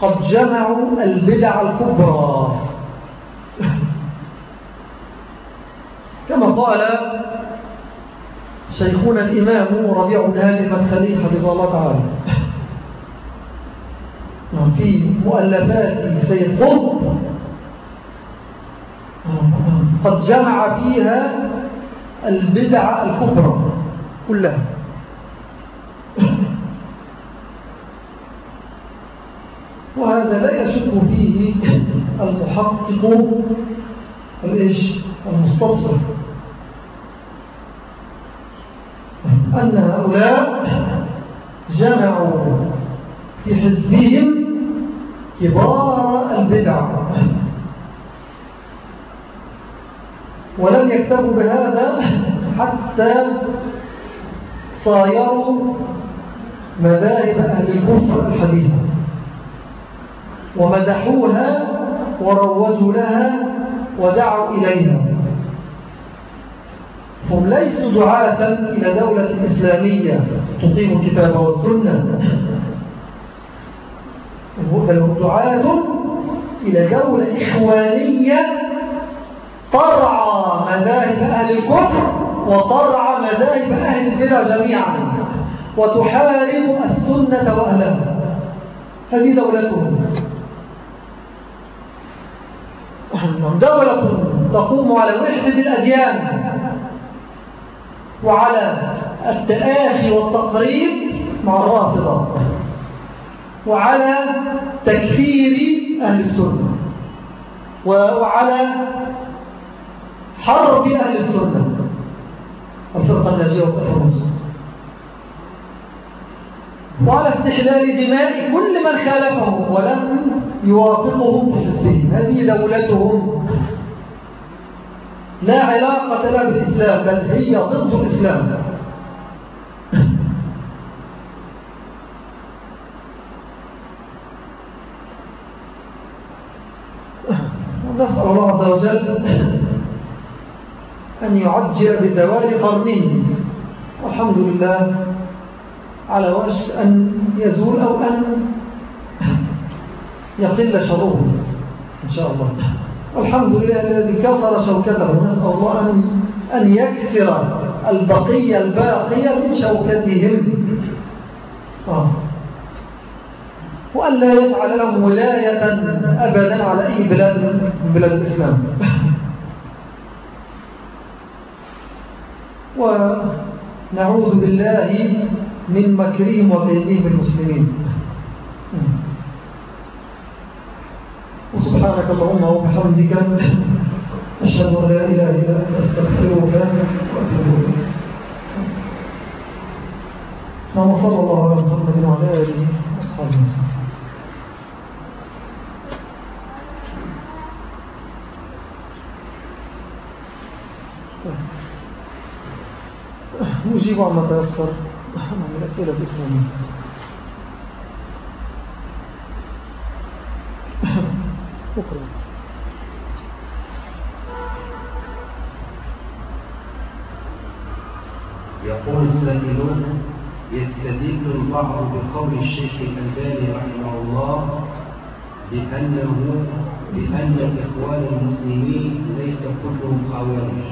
قد جمعوا البدع الكبرى كما قال شيخنا الإمام ربيع بن هادي المدخلي حفظه الله تعالى. نعم، في مؤلفات سيد قطب. قد جمع فيها البدع الكبرى كلها. وهذا لا يشك فيه المحقق المستبصر أن هؤلاء جمعوا في حزبهم كبار البدع. ولم يكتبوا بهذا حتى صايروا مذاهب أهل الكفر الحديثة. ومدحوها وروجوا لها ودعوا إليها. هم ليسوا دعاة إلى دولة إسلامية تقيم الكتاب والسنة. بل هم دعاة إلى دولة إخوانية طرع مذاهب أهل الكفر وطرع مذاهب أهل البدع جميعا وتحارب السنة وأهلها. هذه دولتهم. دولة تقوم على وحدة الأديان. وعلى التآخي والتقريب مع الرافضة. وعلى تكفير أهل السنة. وعلى حرب أهل السنة. الفرقة الناجية والتفرق السنة وعلى استحلال دماء كل من خالفهم ولم يوافقهم في حزبهم. هذه دولتهم. لا علاقة لها بالإسلام بل هي ضد الإسلام. نسأل الله عز وجل أن يعجل بزوال قرنه والحمد لله على وشك أن يزول أو أن يقل شره إن شاء الله. والحمد لله الذي كسر شوكته. نسأل الله أن, أن يكسر البقية الباقية من شوكتهم. آه. وأن لا يجعل لهم ولاية أبدا على أي بلاد من بلاد الإسلام. ونعوذ بالله من مكرهم وكيدهم المسلمين. وسبحانك اللهم وبحمدك أشهد أن لا إله إلا أنت أستغفرك وأتوب إليك اللهم صل الله على محمد وعلى آله وأصحابه وسلم نجيب عما تيسر من الأسئلة الإخوانية شكرا. يقول السائلون يستدل البعض بقول الشيخ الألباني رحمه الله بأنه بأن الإخوان المسلمين ليس كلهم خوارج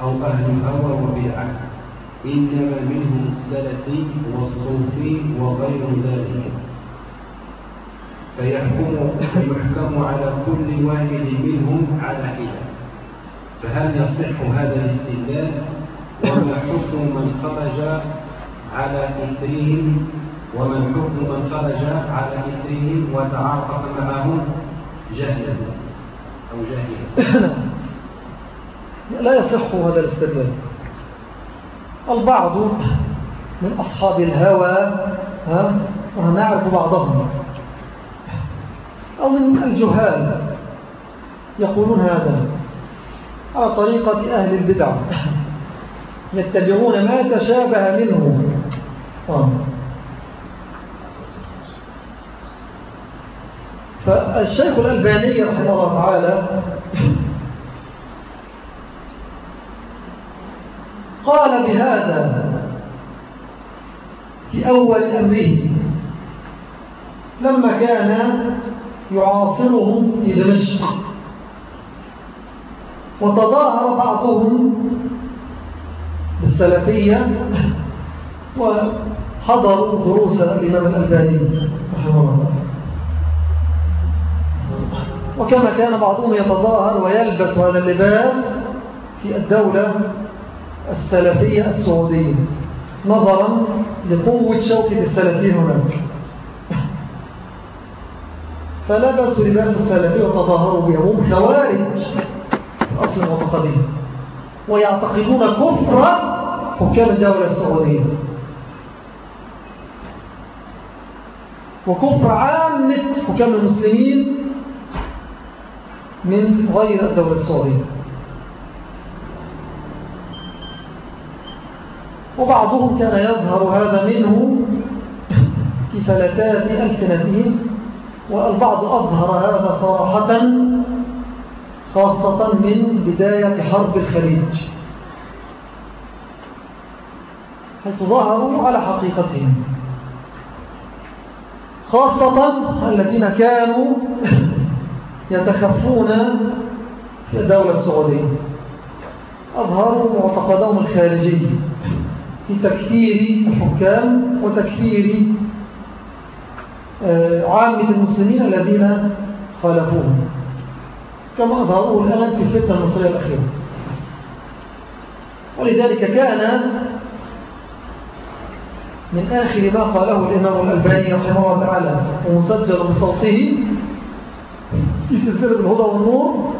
أو أهل هوى وبدعة إنما منهم السلفي والصوفي وغير ذلك. فيحكم فيحكم على كل واحد منهم على حدة فهل يصح هذا الاستدلال؟ وما حكم من خرج على إثرهم؟ وما حكم من خرج على إثرهم وتعاطف معهم جهلا أو جاهلا؟ لا يصح هذا الاستدلال. البعض من أصحاب الهوى ها ونعرف بعضهم. أو من الجهال يقولون هذا على طريقة أهل البدع يتبعون ما تشابه منه آه. فالشيخ الألباني رحمه الله تعالى قال بهذا في أول أمره لما كان يعاصرهم في دمشق وتظاهر بعضهم بالسلفية وحضروا دروس الإمام الألباني رحمه الله. وكما كان بعضهم يتظاهر ويلبس هذا اللباس في الدولة السلفية السعودية نظرا لقوة شوكة السلفيين هناك. فلبسوا لباس السلفية وتظاهروا بها خوارج أصل المعتقدين ويعتقدون كفر حكام الدولة السعودية. وكفر عامة حكام المسلمين من غير الدولة السعودية. وبعضهم كان يظهر هذا منه في فلتات ألسنتهم والبعض أظهر هذا صراحة خاصة من بداية حرب الخليج حيث ظهروا على حقيقتهم خاصة الذين كانوا يتخفون في الدولة السعودية. أظهروا معتقدهم الخارجي في تكفير الحكام وتكفير عامة المسلمين الذين خالفوهم. كما أظهروا الآن في الفتنة المصرية الأخيرة. ولذلك كان من آخر ما قاله الإمام الألباني رحمه الله تعالى ومسجل بصوته في سلسلة الهدى والنور.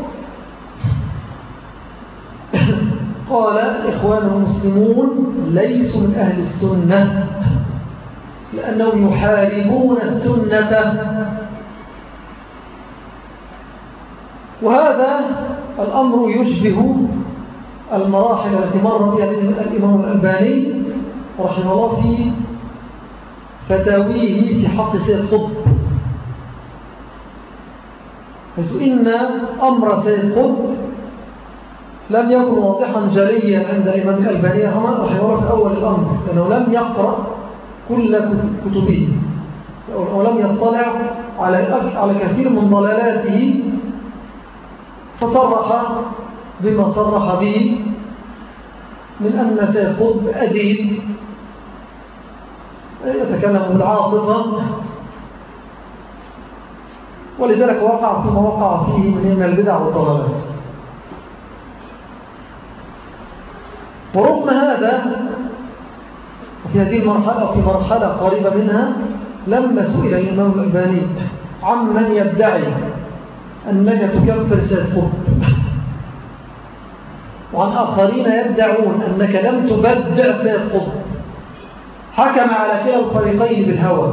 قال إخوان المسلمون ليسوا من أهل السنة. لأنهم يحاربون السنة. وهذا الأمر يشبه المراحل التي مر بها الإمام الألباني رحمه الله في فتاويه في حق سيد قطب. حيث إن أمر سيد قطب لم يكن واضحا جليا عند الإمام الألباني رحمه الله في أول الأمر لأنه لم يقرأ كل كتبه. ولم يطلع على على كثير من ضلالاته فصرح بما صرح به من أن قطب أديب يتكلم بالعاطفة. ولذلك وقع فيما وقع فيه من البدع والضلالات. ورغم هذا وفي هذه المرحلة وفي مرحلة قريبة منها لما سئل الإمام الألباني. عمن يدعي أنك تكفر سيد قطب وعن آخرين يدعون أنك لم تبدع سيد قطب حكم على كلا الفريقين بالهوى.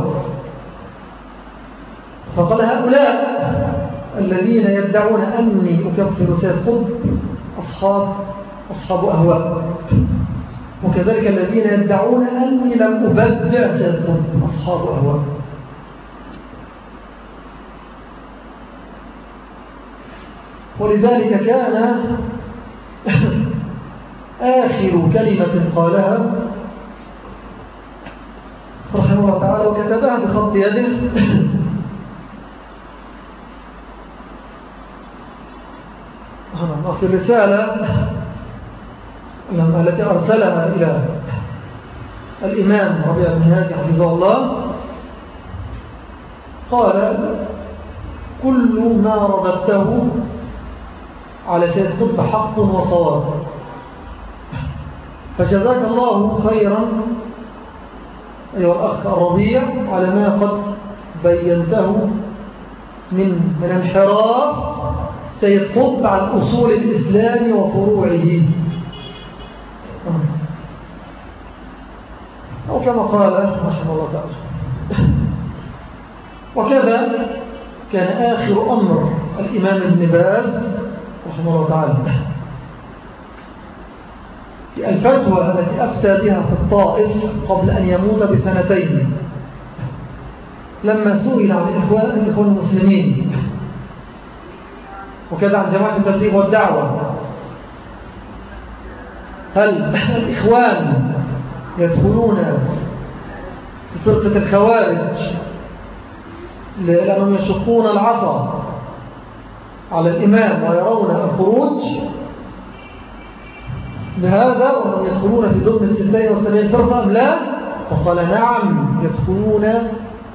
فقال هؤلاء الذين يدعون أني أكفر سيد قطب أصحاب, أصحاب أهواء. وكذلك الذين يدعون أني لم أبدع سيد قطب أصحاب أهواء ولذلك كان آخر كلمة قالها رحمه الله تعالى وكتبها بخط يده. وفي الرسالة التي أرسلها إلى الإمام ربيع بن هادي حفظه الله قال كل ما رددته على سيد قطب حق وصواب. فجزاك الله خيرا أيها الأخ الربيع على ما قد بينته من من انحراف سيد قطب عن أصول الإسلام وفروعه. أو كما قال رحمه الله تعالى. وكذا كان آخر أمر الإمام ابن باز رحمه الله تعالى. في الفتوى التي أفتى بها في الطائف قبل أن يموت بسنتين. لما سئل عن الإخوان الإخوان المسلمين. وكذا عن جماعة التبليغ والدعوة. هل الإخوان يدخلون في فرقة الخوارج لأنهم يشقون العصا على الإمام ويرون الخروج؟ لهذا وهم يدخلون في ضمن الستين والسبعين فرقة أم لا؟ فقال نعم يدخلون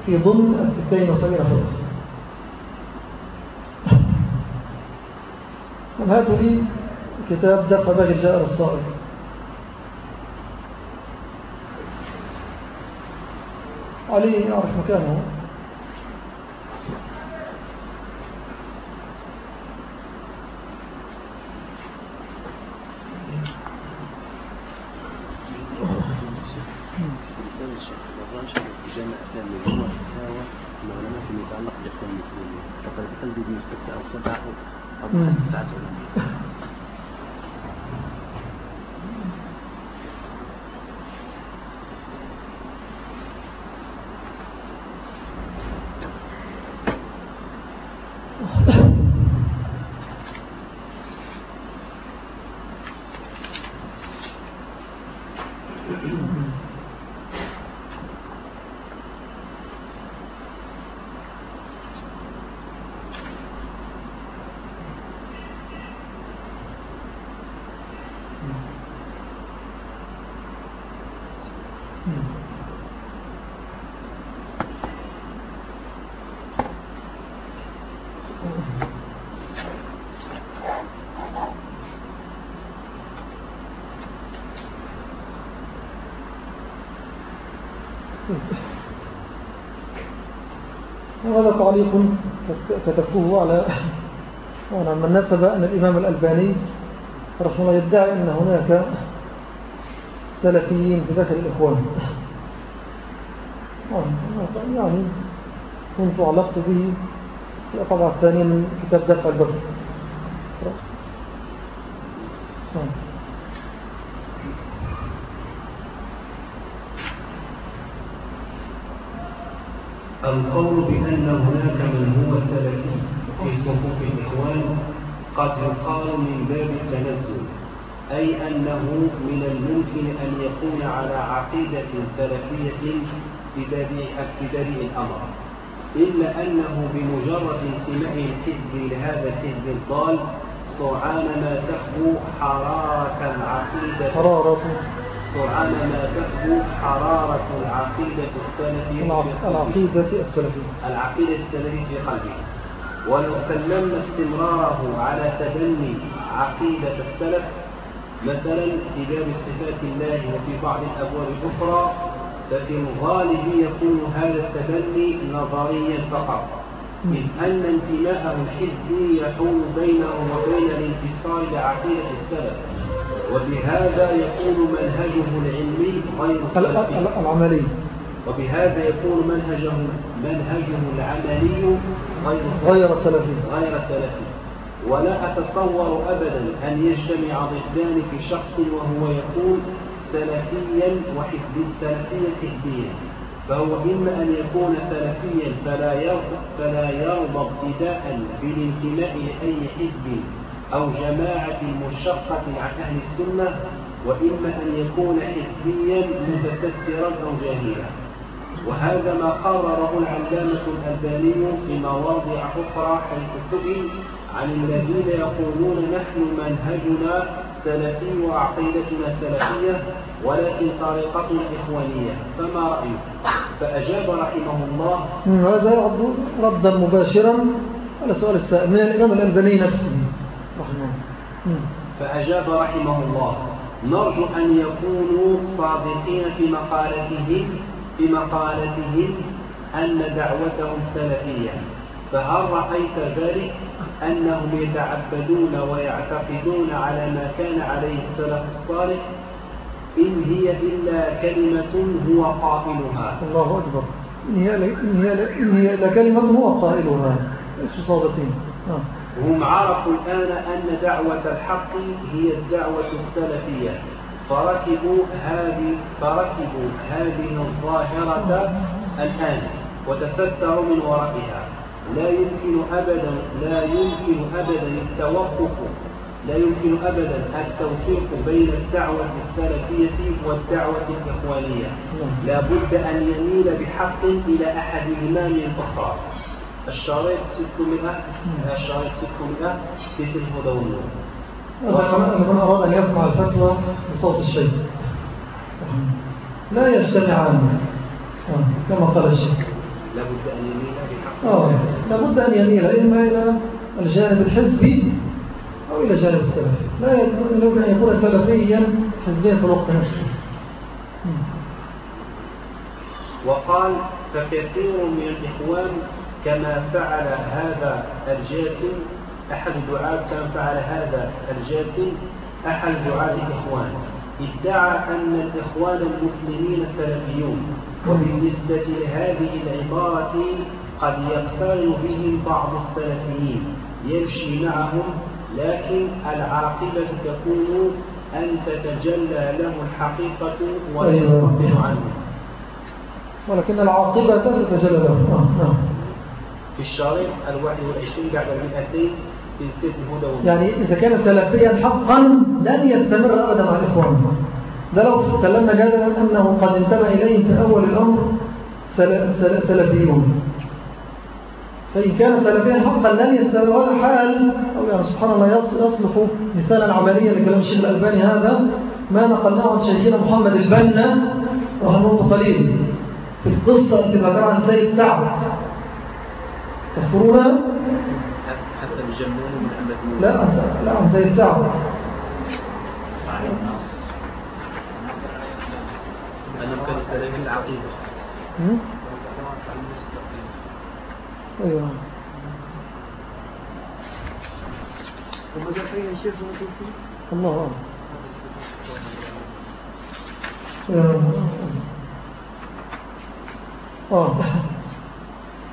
في ضمن الستين والسبعين فرقة. هاتوا لي كتاب دفع باقي الجائر الصائب علي يعرف مكانه وهذا تعليق كتبته على من نسب أن الإمام الألباني رحمه الله يدعي أن هناك سلفيين في داخل الإخوان. يعني كنت علقت به في الطبعة الثانية من كتاب دفع البر. القول بأن هناك من هو سلفي في صفوف الإخوان قد يقال من باب التنزل أي أنه من الممكن أن يكون على عقيدة سلفية في بديع الأمر إلا أنه بمجرد انتماء الحزب لهذا الحزب الضال سرعان ما تخبو حرارة العقيدة حرارة. سرعان ما تخبو حرارة العقيدة السلفية. العقيدة السلفية. العقيدة السلفية في قلبه ولو سلمنا استمراره على تبني عقيدة السلف مثلا في باب صفات الله وفي بعض الأبواب الأخرى ففي الغالب يكون هذا التبني نظريا فقط. إذ أن انتماءه الحزبي يحول بينه وبين الانتصار لعقيدة السلف. وبهذا يكون منهجه العلمي غير سلفي العملي. وبهذا يكون منهجه منهجه العملي غير غير سلفي. غير سلفي. ولا أتصور أبدا أن يجتمع ضدان في شخص وهو يكون سلفيا وحزبي سلفيا حزبيا فهو إما أن يكون سلفيا فلا يرضى, فلا يرضى ابتداء بالانتماء لأي حزب. أو جماعة مشقة عن أهل السنة وإما أن يكون حزبيا متسترا أو جاهلا. وهذا ما قرره العلامة الألباني في مواضع أخرى حيث سئل عن الذين يقولون نحن منهجنا سلفي وعقيدتنا سلفية ولكن طريقتنا إخوانية. فما رأيك؟ فأجاب رحمه الله هذا ردا مباشرا على سؤال السائل. من الإمام الألباني نفسه. فأجاب رحمه الله نرجو أن يكونوا صادقين في مقالتهم في مقالتهم أن دعوتهم سلفية. فهل رأيت ذلك؟ أنهم يتعبدون ويعتقدون على ما كان عليه السلف الصالح؟ إن هي إلا كلمة هو قائلها. الله أكبر. إن هي, إن هي, إن هي لكلمة هو قائلها. ليسوا صادقين. هم عرفوا الآن أن دعوة الحق هي الدعوة السلفية. فركبوا هذه فركبوا هذه الظاهرة الآن وتستروا من ورائها. لا يمكن أبدا لا يمكن أبدا التوقف لا يمكن أبدا التوفيق بين الدعوة السلفية والدعوة الإخوانية. لا بد أن يميل بحق إلى أحدهما من الأخرى الشريط 600 الشريط 600 في الهدى والنور. من أراد أن يسمع الفتوى بصوت الشيخ. لا يجتمعان كما قال الشيخ. لابد أن يميل بحق. آه لابد أن يميل إما إلى الجانب الحزبي أو إلى الجانب السلفي. لا يمكن أن يكون سلفيا حزبيا في الوقت نفسه. وقال فكثير من الإخوان كما فعل هذا الجاسم أحد الدعاة كما فعل هذا الجاسم أحد دعاة الإخوان ادعى أن الإخوان المسلمين سلفيون وبالنسبة لهذه العبارة قد يقترن بهم بعض السلفيين يمشي معهم لكن العاقبة تكون أن تتجلى له الحقيقة أيوة. عنه ولكن العاقبة تتجلى له آه، آه. في الشريط الواحد والعشرين بعد المئتين سلسلة الهدى يعني إذا كان سلفيا حقا لن يستمر أبدا مع الإخوان. ده لو سلمنا جدلا أنه قد انتبه إليه في أول الأمر سلفيون. فإن كان سلفيا حقا لن يستمر. هذا حال أو يعني سبحان الله يصلح مثالا عمليا لكلام الشيخ الألباني هذا. ما نقلناه عن شيخنا محمد البنا رحمه الله قليل. في القصة التي ذكرها عن سيد سعد. تذكرونها؟ حتى من لا لا سيد سعد أنهم كانوا سلفين العقيدة أيوة الله آه. آه.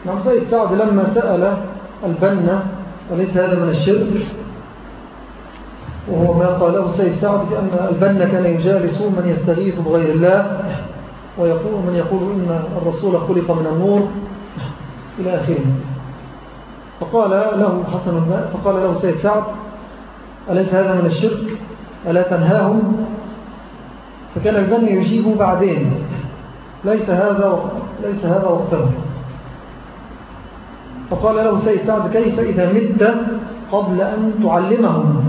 نعم سيد سعد لما سأل البنا وليس هذا من الشرك؟ وهو ما قاله سيد سعد بأن البنا كان يجالس من يستغيث بغير الله ويقول من يقول إن الرسول خلق من النور إلى آخره. فقال له حسن فقال له سيد سعد أليس هذا من الشرك؟ ألا تنهاهم؟ فكان البنا يجيب بعدين ليس هذا ليس هذا وقته. فقال له سيد سعد كيف إذا مت قبل أن تعلمهم؟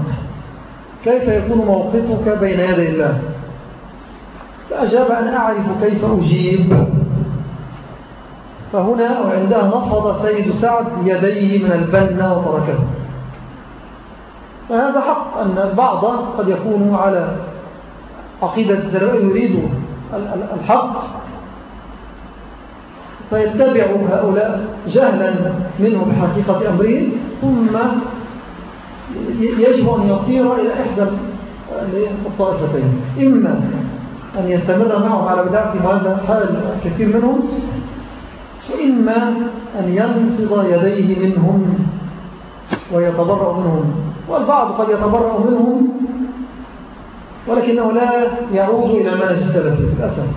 كيف يكون موقفك بين يدي الله؟ فأجاب أن أعرف كيف أجيب. فهنا وعندها نفض سيد سعد يديه من البنة وتركه. فهذا حق أن البعض قد يكون على عقيدة السلوى يريد الحق. فيتبع هؤلاء جهلا منهم بحقيقة أمرهم ثم يجب أن يصير إلى إحدى الطائفتين. إما أن يستمر معهم على بدعتهم وهذا حال كثير منهم وإما أن ينفض يديه منهم ويتبرأ منهم. والبعض قد يتبرأ منهم ولكنه لا يعود إلى المنهج السلفي للأسف.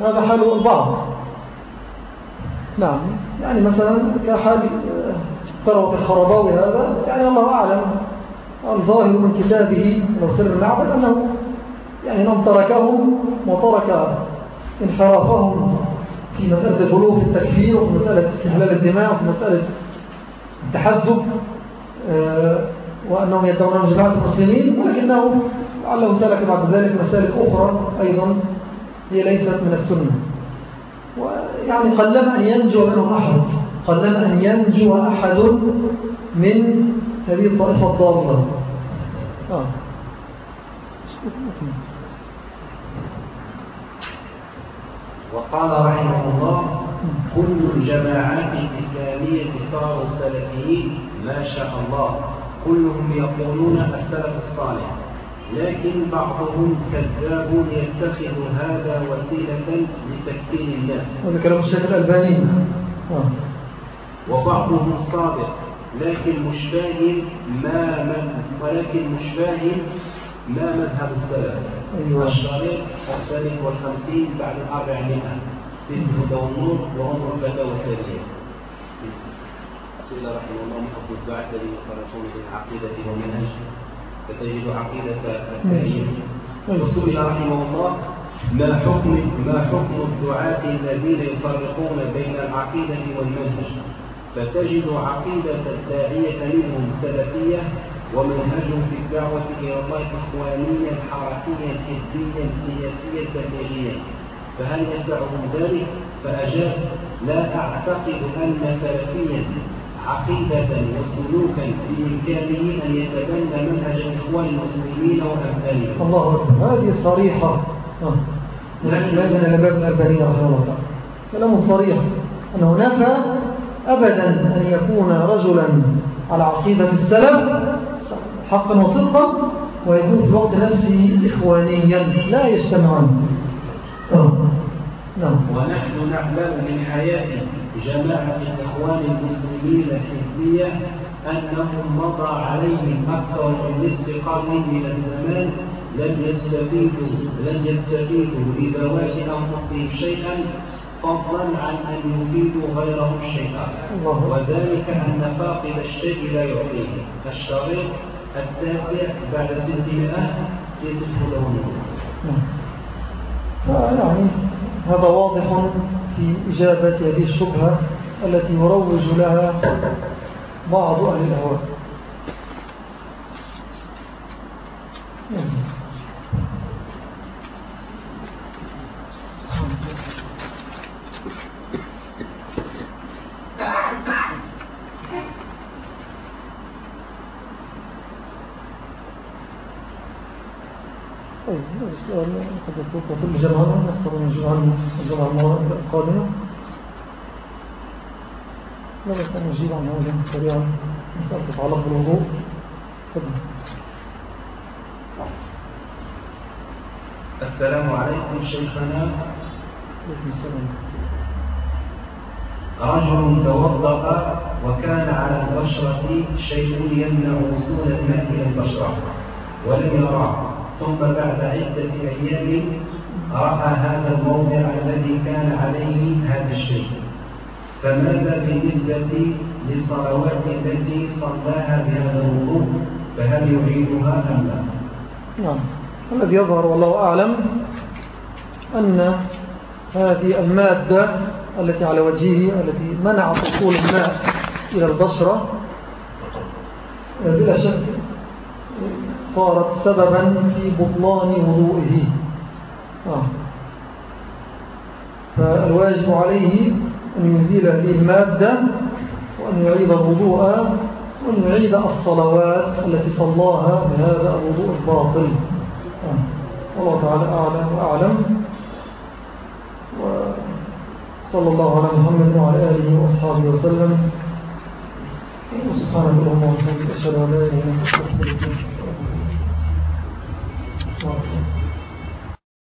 هذا حال البعض. نعم. يعني مثلا كحال ثروة الخرباوي هذا يعني الله أعلم الظاهر من كتابه لو سلم المعبد أنه يعني نم تركهم وترك انحرافهم في مسألة البلوغ في التكفير وفي مسألة استحلال الدماء وفي مسألة التحزب آه، وأنهم يدعون جماعة المسلمين ولكنه لعله سلك بعد ذلك مسالك أخرى أيضا هي ليست من السنة. ويعني قلما أن ينجو منهم أحد قلما أن ينجو أحد من هذه الطائفة الضالة آه. وقال رحمه الله كل الجماعات الإسلامية صاروا سلفيين ما شاء الله كلهم يقولون السلف الصالح لكن بعضهم كذاب يتخذ هذا وسيلة لتكفير الناس هذا كلام الشيخ الألباني. آه. وبعضهم صادق لكن مش فاهم ما من ولكن مش فاهم ما مذهب السلف. أيوة. الشريط الثالث والخمسين بعد الأربعمائة في الهدى والنور وعمر الفتاوى الثانية رحمه الله محب الدعاة الذين يخرجون من العقيدة ومنهج. فتجد عقيدة التاريخ. وسئل رحمه الله ما حكم ما حكم الدعاة الذين يفرقون بين العقيدة والمنهج؟ فتجد عقيدة الداعية منهم سلفية ومنهجهم في الدعوة إلى الله إخوانيا حركيا حزبيا سياسيا تبليغيا فهل يسعهم ذلك؟ فأجاب لا أعتقد أن سلفيا. عقيدة وسلوكا بإمكانه أن يتبنى منهج الإخوان المسلمين وأمثالهم. الله أكبر. هذه صريحة. آه. من الباب الألبانية رحمه الله تعالى. كلام صريح. أنه نفى أبدا أن يكون رجلا على عقيدة السلف حقا وصدقا ويكون في الوقت نفسه إخوانيا لا يجتمعون آه. نعم. ونحن نعلم من حياة جماعة الإخوان المسلمين الحزبية أنهم مضى عليهم أكثر من نصف قرن من الزمان لم يستفيدوا لم يستفيدوا لذوات أنفسهم شيئا فضلا عن أن يفيدوا غيرهم شيئا. وذلك أن فاقد الشيء لا يعطيه. الشريط التاسع بعد ستمائة في ست يعني هذا واضح. في إجابة هذه الشبهة التي يروج لها بعض أهل الأهواء. هذا السؤال قد يطلق كل جمعة نستطيع الجمعة القادمة نجيب عن هذا تتعلق بالوضوء السلام عليكم شيخنا. عليكم السلام رجل توضأ وكان على البشرة شيء يمنع وصول الماء إلى البشرة ولم يراه ثم بعد عدة أيام رأى هذا الموضع الذي كان عليه هذا الشيء فماذا بالنسبة للصلوات التي صلاها بهذا الوضوء؟ فهل يعيدها أم لا؟ نعم. الذي يظهر والله أعلم أن هذه المادة التي على وجهه التي منعت وصول الماء إلى البشرة بلا شك صارت سببا في بطلان وضوئه آه. فالواجب عليه أن يزيل هذه المادة وأن يعيد الوضوء وأن يعيد الصلوات التي صلاها بهذا الوضوء الباطل. آه. والله تعالى أعلم وأعلم. وصلى الله على محمد وعلى آله وأصحابه وسلم. وسبحانك اللهم وبحمدك أشهد أن لا إله إلا أنت أستغفرك important.